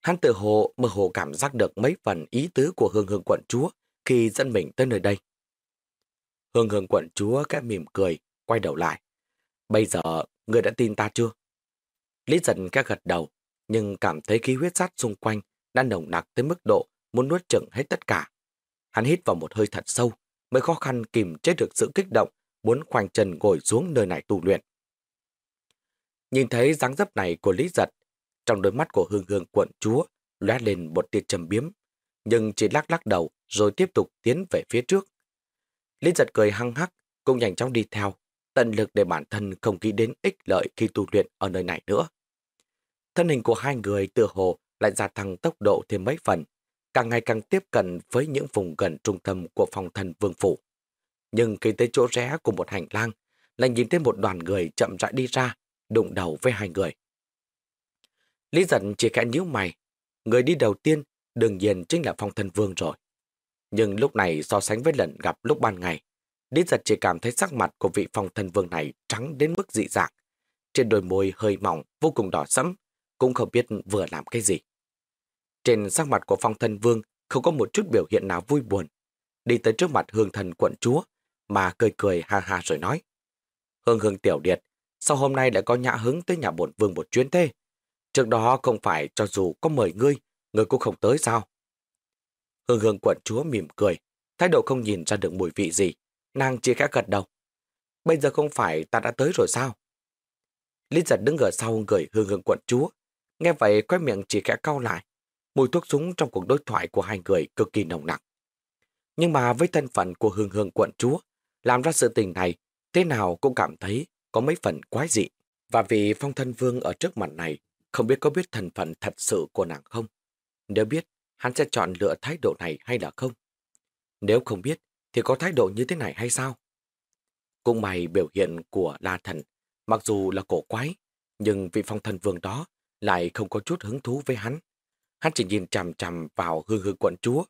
Hắn tự hồ mơ hồ cảm giác được mấy phần ý tứ của hương hương quận chúa khi dẫn mình tới nơi đây. Hương hương quận chúa kẽ mỉm cười, quay đầu lại. Bây giờ, người đã tin ta chưa? Lý dần các gật đầu, nhưng cảm thấy khí huyết sát xung quanh đã nồng nặc tới mức độ muốn nuốt chửng hết tất cả. Hắn hít vào một hơi thật sâu, mới khó khăn kìm chế được sự kích động, muốn khoanh chân ngồi xuống nơi này tu luyện. Nhìn thấy dáng dấp này của Lý Giật, trong đôi mắt của hương hương quận chúa lóe lên một tia trầm biếm, nhưng chỉ lắc lắc đầu rồi tiếp tục tiến về phía trước. Lý Giật cười hăng hắc, cũng nhanh chóng đi theo, tận lực để bản thân không nghĩ đến ích lợi khi tu luyện ở nơi này nữa. Thân hình của hai người tựa hồ lại gia tăng tốc độ thêm mấy phần, càng ngày càng tiếp cận với những vùng gần trung tâm của phòng thần vương phủ. Nhưng khi tới chỗ rẽ của một hành lang, lại nhìn thấy một đoàn người chậm rãi đi ra, đụng đầu với hai người. Lý giận chỉ khẽ nhíu mày, người đi đầu tiên đương nhiên chính là phong thần vương rồi. Nhưng lúc này so sánh với lần gặp lúc ban ngày, Lý giật chỉ cảm thấy sắc mặt của vị phong thần vương này trắng đến mức dị dạng. Trên đôi môi hơi mỏng, vô cùng đỏ sẫm, cũng không biết vừa làm cái gì. Trên sắc mặt của phong thần vương không có một chút biểu hiện nào vui buồn. Đi tới trước mặt hương thần quận chúa, mà cười cười ha ha rồi nói. Hương hương tiểu điệt, sao hôm nay lại có nhã hứng tới nhà bổn vương một chuyến thế? Trước đó không phải cho dù có mời ngươi, ngươi cũng không tới sao? Hương hương quận chúa mỉm cười, thái độ không nhìn ra được mùi vị gì, Nàng chỉ khẽ gật đầu. Bây giờ không phải ta đã tới rồi sao? Lý giật đứng ở sau người hương hương quận chúa. Nghe vậy khóe miệng chỉ khẽ cau lại. Mùi thuốc súng trong cuộc đối thoại của hai người cực kỳ nồng nặng. Nhưng mà với thân phận của hương hương quận chúa, làm ra sự tình này, thế nào cũng cảm thấy có mấy phần quái dị. Và vì phong thân vương ở trước mặt này, không biết có biết thân phận thật sự của nàng không? Nếu biết, hắn sẽ chọn lựa thái độ này hay là không? Nếu không biết, thì có thái độ như thế này hay sao? Cũng mày biểu hiện của La Thần, mặc dù là cổ quái, nhưng vị phong thần vương đó lại không có chút hứng thú với hắn. Hắn chỉ nhìn chằm chằm vào hương hương quận chúa,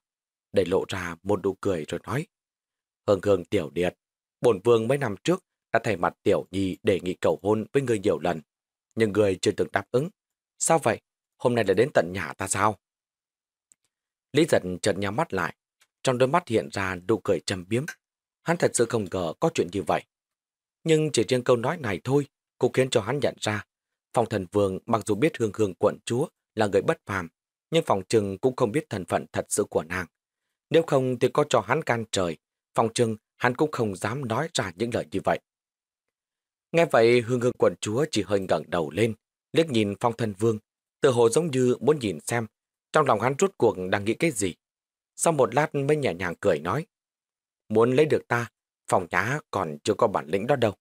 để lộ ra một nụ cười rồi nói. Hương hương tiểu điệt, bổn vương mấy năm trước đã thay mặt tiểu nhi đề nghị cầu hôn với người nhiều lần, nhưng người chưa từng đáp ứng. Sao vậy? Hôm nay lại đến tận nhà ta sao? Lý giật chợt nhắm mắt lại, trong đôi mắt hiện ra nụ cười trầm biếm. Hắn thật sự không ngờ có chuyện như vậy. Nhưng chỉ riêng câu nói này thôi cũng khiến cho hắn nhận ra Phòng thần vương mặc dù biết hương hương quận chúa là người bất phàm, nhưng phòng trừng cũng không biết thân phận thật sự của nàng. Nếu không thì có cho hắn can trời, phòng trừng hắn cũng không dám nói ra những lời như vậy. Nghe vậy hương hương quận chúa chỉ hơi ngẩng đầu lên, liếc nhìn phong thần vương, tự hồ giống như muốn nhìn xem trong lòng hắn rút cuộc đang nghĩ cái gì. Sau một lát mới nhẹ nhàng cười nói. Muốn lấy được ta, Phòng nhã còn chưa có bản lĩnh đó đâu.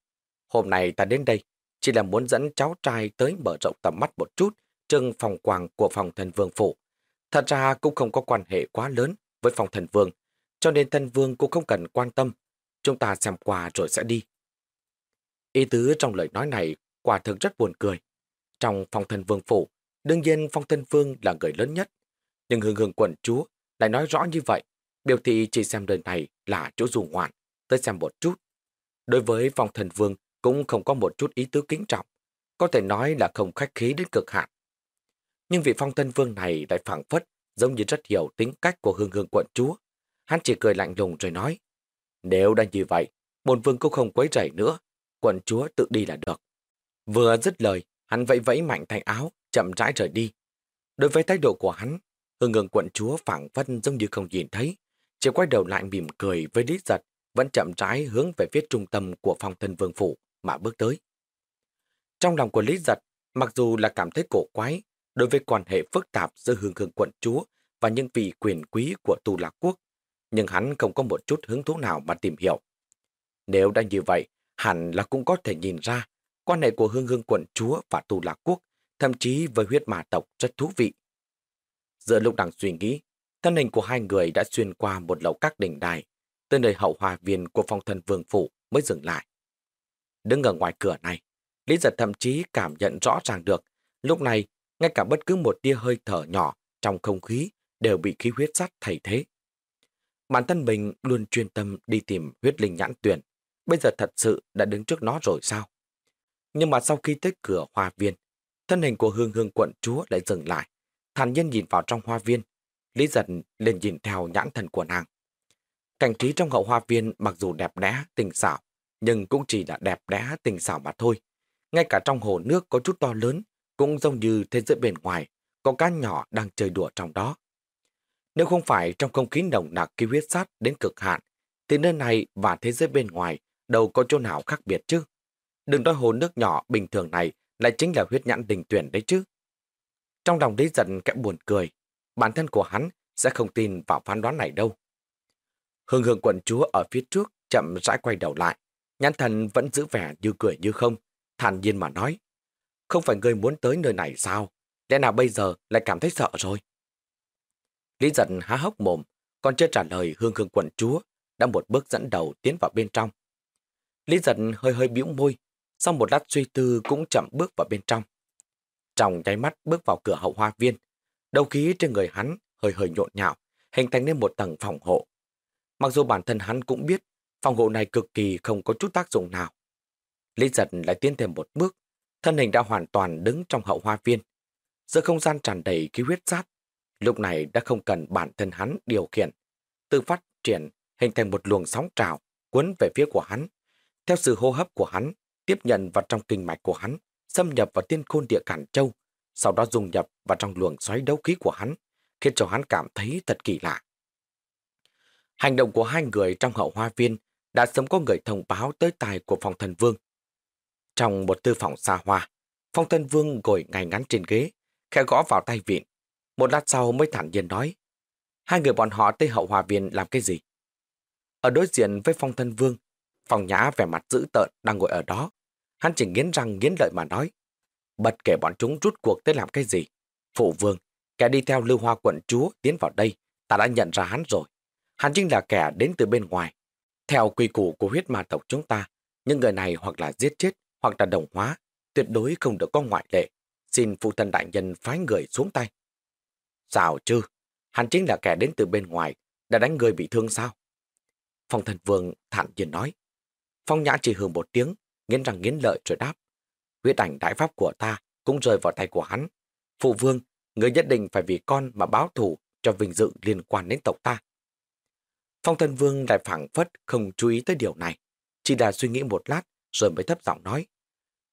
Hôm nay ta đến đây chỉ là muốn dẫn cháu trai tới mở rộng tầm mắt một chút trưng phòng quàng của phòng thần vương phủ. Thật ra cũng không có quan hệ quá lớn với phòng thần vương, cho nên thần vương cũng không cần quan tâm. Chúng ta xem quà rồi sẽ đi. Ý tứ trong lời nói này quả thực rất buồn cười. Trong phong thần vương phủ, đương nhiên phong thần vương là người lớn nhất. Nhưng hương hương quận chúa lại nói rõ như vậy, biểu thị chỉ xem đời này là chỗ dù ngoạn, tới xem một chút. Đối với phong thần vương cũng không có một chút ý tứ kính trọng, có thể nói là không khách khí đến cực hạn. Nhưng vị phong thần vương này lại phảng phất, giống như rất hiểu tính cách của hương hương quận chúa. Hắn chỉ cười lạnh lùng rồi nói, nếu đã như vậy, bồn vương cũng không quấy rầy nữa, quận chúa tự đi là được. Vừa dứt lời, hắn vẫy vẫy mạnh tay áo, chậm rãi rời đi. Đối với thái độ của hắn, hương hương quận chúa phảng phất giống như không nhìn thấy, chỉ quay đầu lại mỉm cười với Lý Giật, vẫn chậm rãi hướng về phía trung tâm của phong thân vương phủ mà bước tới. Trong lòng của Lý Giật, mặc dù là cảm thấy cổ quái đối với quan hệ phức tạp giữa hương hương quận chúa và những vị quyền quý của Tu Lạc Quốc, nhưng hắn không có một chút hứng thú nào mà tìm hiểu. Nếu đã như vậy, hẳn là cũng có thể nhìn ra quan hệ của hương hương quận chúa và Tu Lạc Quốc, thậm chí với huyết mà tộc rất thú vị. Giữa lúc đang suy nghĩ, thân hình của hai người đã xuyên qua một lầu các đỉnh đài, tới nơi hậu hòa viên của phong thần vương phủ mới dừng lại. Đứng ở ngoài cửa này, Lý giật thậm chí cảm nhận rõ ràng được, lúc này, ngay cả bất cứ một tia hơi thở nhỏ trong không khí đều bị khí huyết sắt thay thế. Bản thân mình luôn chuyên tâm đi tìm huyết linh nhãn tuyển, bây giờ thật sự đã đứng trước nó rồi sao? Nhưng mà sau khi tới cửa hoa viên, thân hình của hương hương quận chúa lại dừng lại, thản nhiên nhìn vào trong hoa viên. Lý giật lên nhìn theo nhãn thần của nàng. Cảnh trí trong hậu hoa viên mặc dù đẹp đẽ, tình xảo, nhưng cũng chỉ là đẹp đẽ tình xảo mà thôi. Ngay cả trong hồ nước có chút to lớn, cũng giống như thế giới bên ngoài, có cá nhỏ đang chơi đùa trong đó. Nếu không phải trong không khí nồng nặc khí huyết sát đến cực hạn, thì nơi này và thế giới bên ngoài đâu có chỗ nào khác biệt chứ. Đừng nói hồ nước nhỏ bình thường này lại chính là huyết nhãn đình tuyển đấy chứ. Trong lòng đấy giận kẽ buồn cười, bản thân của hắn sẽ không tin vào phán đoán này đâu. Hương hương quận chúa ở phía trước chậm rãi quay đầu lại, nhãn thần vẫn giữ vẻ như cười như không, thản nhiên mà nói. Không phải ngươi muốn tới nơi này sao? Lẽ nào bây giờ lại cảm thấy sợ rồi? Lý giận há hốc mồm, còn chưa trả lời hương hương quận chúa, đã một bước dẫn đầu tiến vào bên trong. Lý giận hơi hơi bĩu môi, sau một lát suy tư cũng chậm bước vào bên trong. Trong nháy mắt bước vào cửa hậu hoa viên, đầu khí trên người hắn hơi hơi nhộn nhạo, hình thành nên một tầng phòng hộ. Mặc dù bản thân hắn cũng biết phòng hộ này cực kỳ không có chút tác dụng nào. Lý giật lại tiến thêm một bước, thân hình đã hoàn toàn đứng trong hậu hoa viên. Giữa không gian tràn đầy khí huyết sát, lúc này đã không cần bản thân hắn điều khiển. Tự phát triển hình thành một luồng sóng trào cuốn về phía của hắn. Theo sự hô hấp của hắn, tiếp nhận vào trong kinh mạch của hắn, xâm nhập vào tiên khôn địa cản châu, sau đó dung nhập vào trong luồng xoáy đấu khí của hắn, khiến cho hắn cảm thấy thật kỳ lạ. Hành động của hai người trong hậu hoa viên đã sớm có người thông báo tới tài của phòng thần vương. Trong một tư phòng xa hoa, phong thần vương ngồi ngay ngắn trên ghế, khẽ gõ vào tay vịn. Một lát sau mới thản nhiên nói, hai người bọn họ tới hậu hòa viên làm cái gì? Ở đối diện với phong thân vương, phòng nhã vẻ mặt dữ tợn đang ngồi ở đó. Hắn chỉ nghiến răng nghiến lợi mà nói, bất kể bọn chúng rút cuộc tới làm cái gì. Phụ vương, kẻ đi theo lưu hoa quận chúa tiến vào đây, ta đã nhận ra hắn rồi. Hắn chính là kẻ đến từ bên ngoài, theo quy củ của huyết ma tộc chúng ta, những người này hoặc là giết chết hoặc là đồng hóa, tuyệt đối không được có ngoại lệ. Xin phụ thân đại nhân phái người xuống tay. Sao chứ? Hắn chính là kẻ đến từ bên ngoài, đã đánh người bị thương sao? Phong thần vương thản nhiên nói. Phong nhã chỉ hưởng một tiếng, nghiến răng nghiến lợi rồi đáp. Huyết ảnh đại pháp của ta cũng rơi vào tay của hắn. Phụ vương, người nhất định phải vì con mà báo thù cho vinh dự liên quan đến tộc ta. Phong Thần Vương lại phảng phất không chú ý tới điều này, chỉ là suy nghĩ một lát rồi mới thấp giọng nói.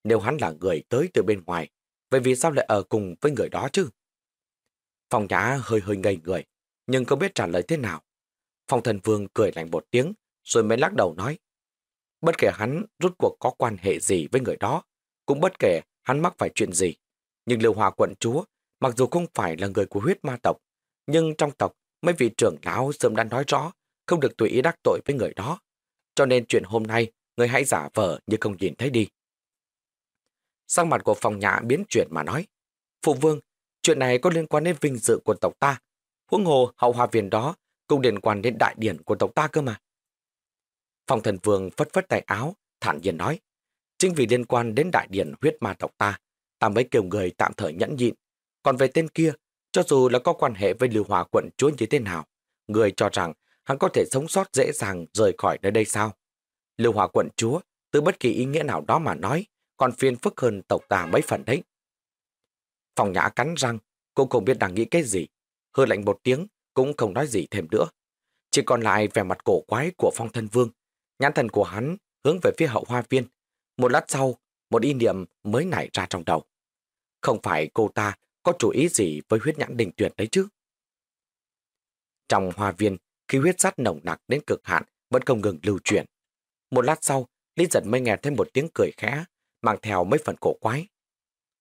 Nếu hắn là người tới từ bên ngoài, vậy vì sao lại ở cùng với người đó chứ? Phong Nhã hơi hơi ngây người, nhưng không biết trả lời thế nào. Phong Thần Vương cười lạnh một tiếng, rồi mới lắc đầu nói. Bất kể hắn rút cuộc có quan hệ gì với người đó, cũng bất kể hắn mắc phải chuyện gì. Nhưng Lưu Hòa quận chúa, mặc dù không phải là người của huyết ma tộc, nhưng trong tộc mấy vị trưởng lão sớm đã nói rõ không được tùy ý đắc tội với người đó. cho nên chuyện hôm nay người hãy giả vờ như không nhìn thấy đi. Sang mặt của phòng nhã biến chuyển mà nói, Phụ vương, chuyện này có liên quan đến vinh dự của tộc ta. Huống hồ hậu hòa viên đó cũng liên quan đến đại điển của tộc ta cơ mà. Phòng thần vương phất phất tay áo, thản nhiên nói, chính vì liên quan đến đại điển huyết ma tộc ta, ta mới kêu người tạm thời nhẫn nhịn. Còn về tên kia, cho dù là có quan hệ với Lưu Hòa quận chúa như thế nào, người cho rằng hắn có thể sống sót dễ dàng rời khỏi nơi đây sao? Lưu Hòa quận chúa, từ bất kỳ ý nghĩa nào đó mà nói, còn phiền phức hơn tộc ta mấy phần đấy. Phòng nhã cắn răng, cũng không biết đang nghĩ cái gì. hơi lạnh một tiếng, cũng không nói gì thêm nữa. Chỉ còn lại vẻ mặt cổ quái của phong thân vương. Nhãn thần của hắn hướng về phía hậu hoa viên. Một lát sau, một ý niệm mới nảy ra trong đầu. Không phải cô ta có chủ ý gì với huyết nhãn đình tuyệt đấy chứ? Trong hoa viên, khi huyết sắt nồng nặc đến cực hạn vẫn không ngừng lưu chuyển. Một lát sau, Lý giật mới nghe thêm một tiếng cười khẽ, mang theo mấy phần cổ quái.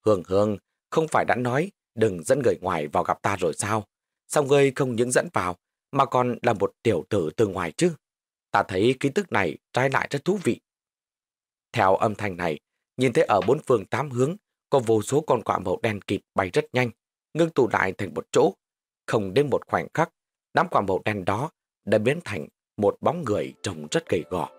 Hương hương, không phải đã nói đừng dẫn người ngoài vào gặp ta rồi sao? Sao ngươi không những dẫn vào, mà còn là một tiểu tử từ ngoài chứ? Ta thấy ký tức này trái lại rất thú vị. Theo âm thanh này, nhìn thấy ở bốn phương tám hướng, có vô số con quạ màu đen kịt bay rất nhanh, ngưng tụ lại thành một chỗ. Không đến một khoảnh khắc, đám quả màu đen đó đã biến thành một bóng người trông rất gầy gò.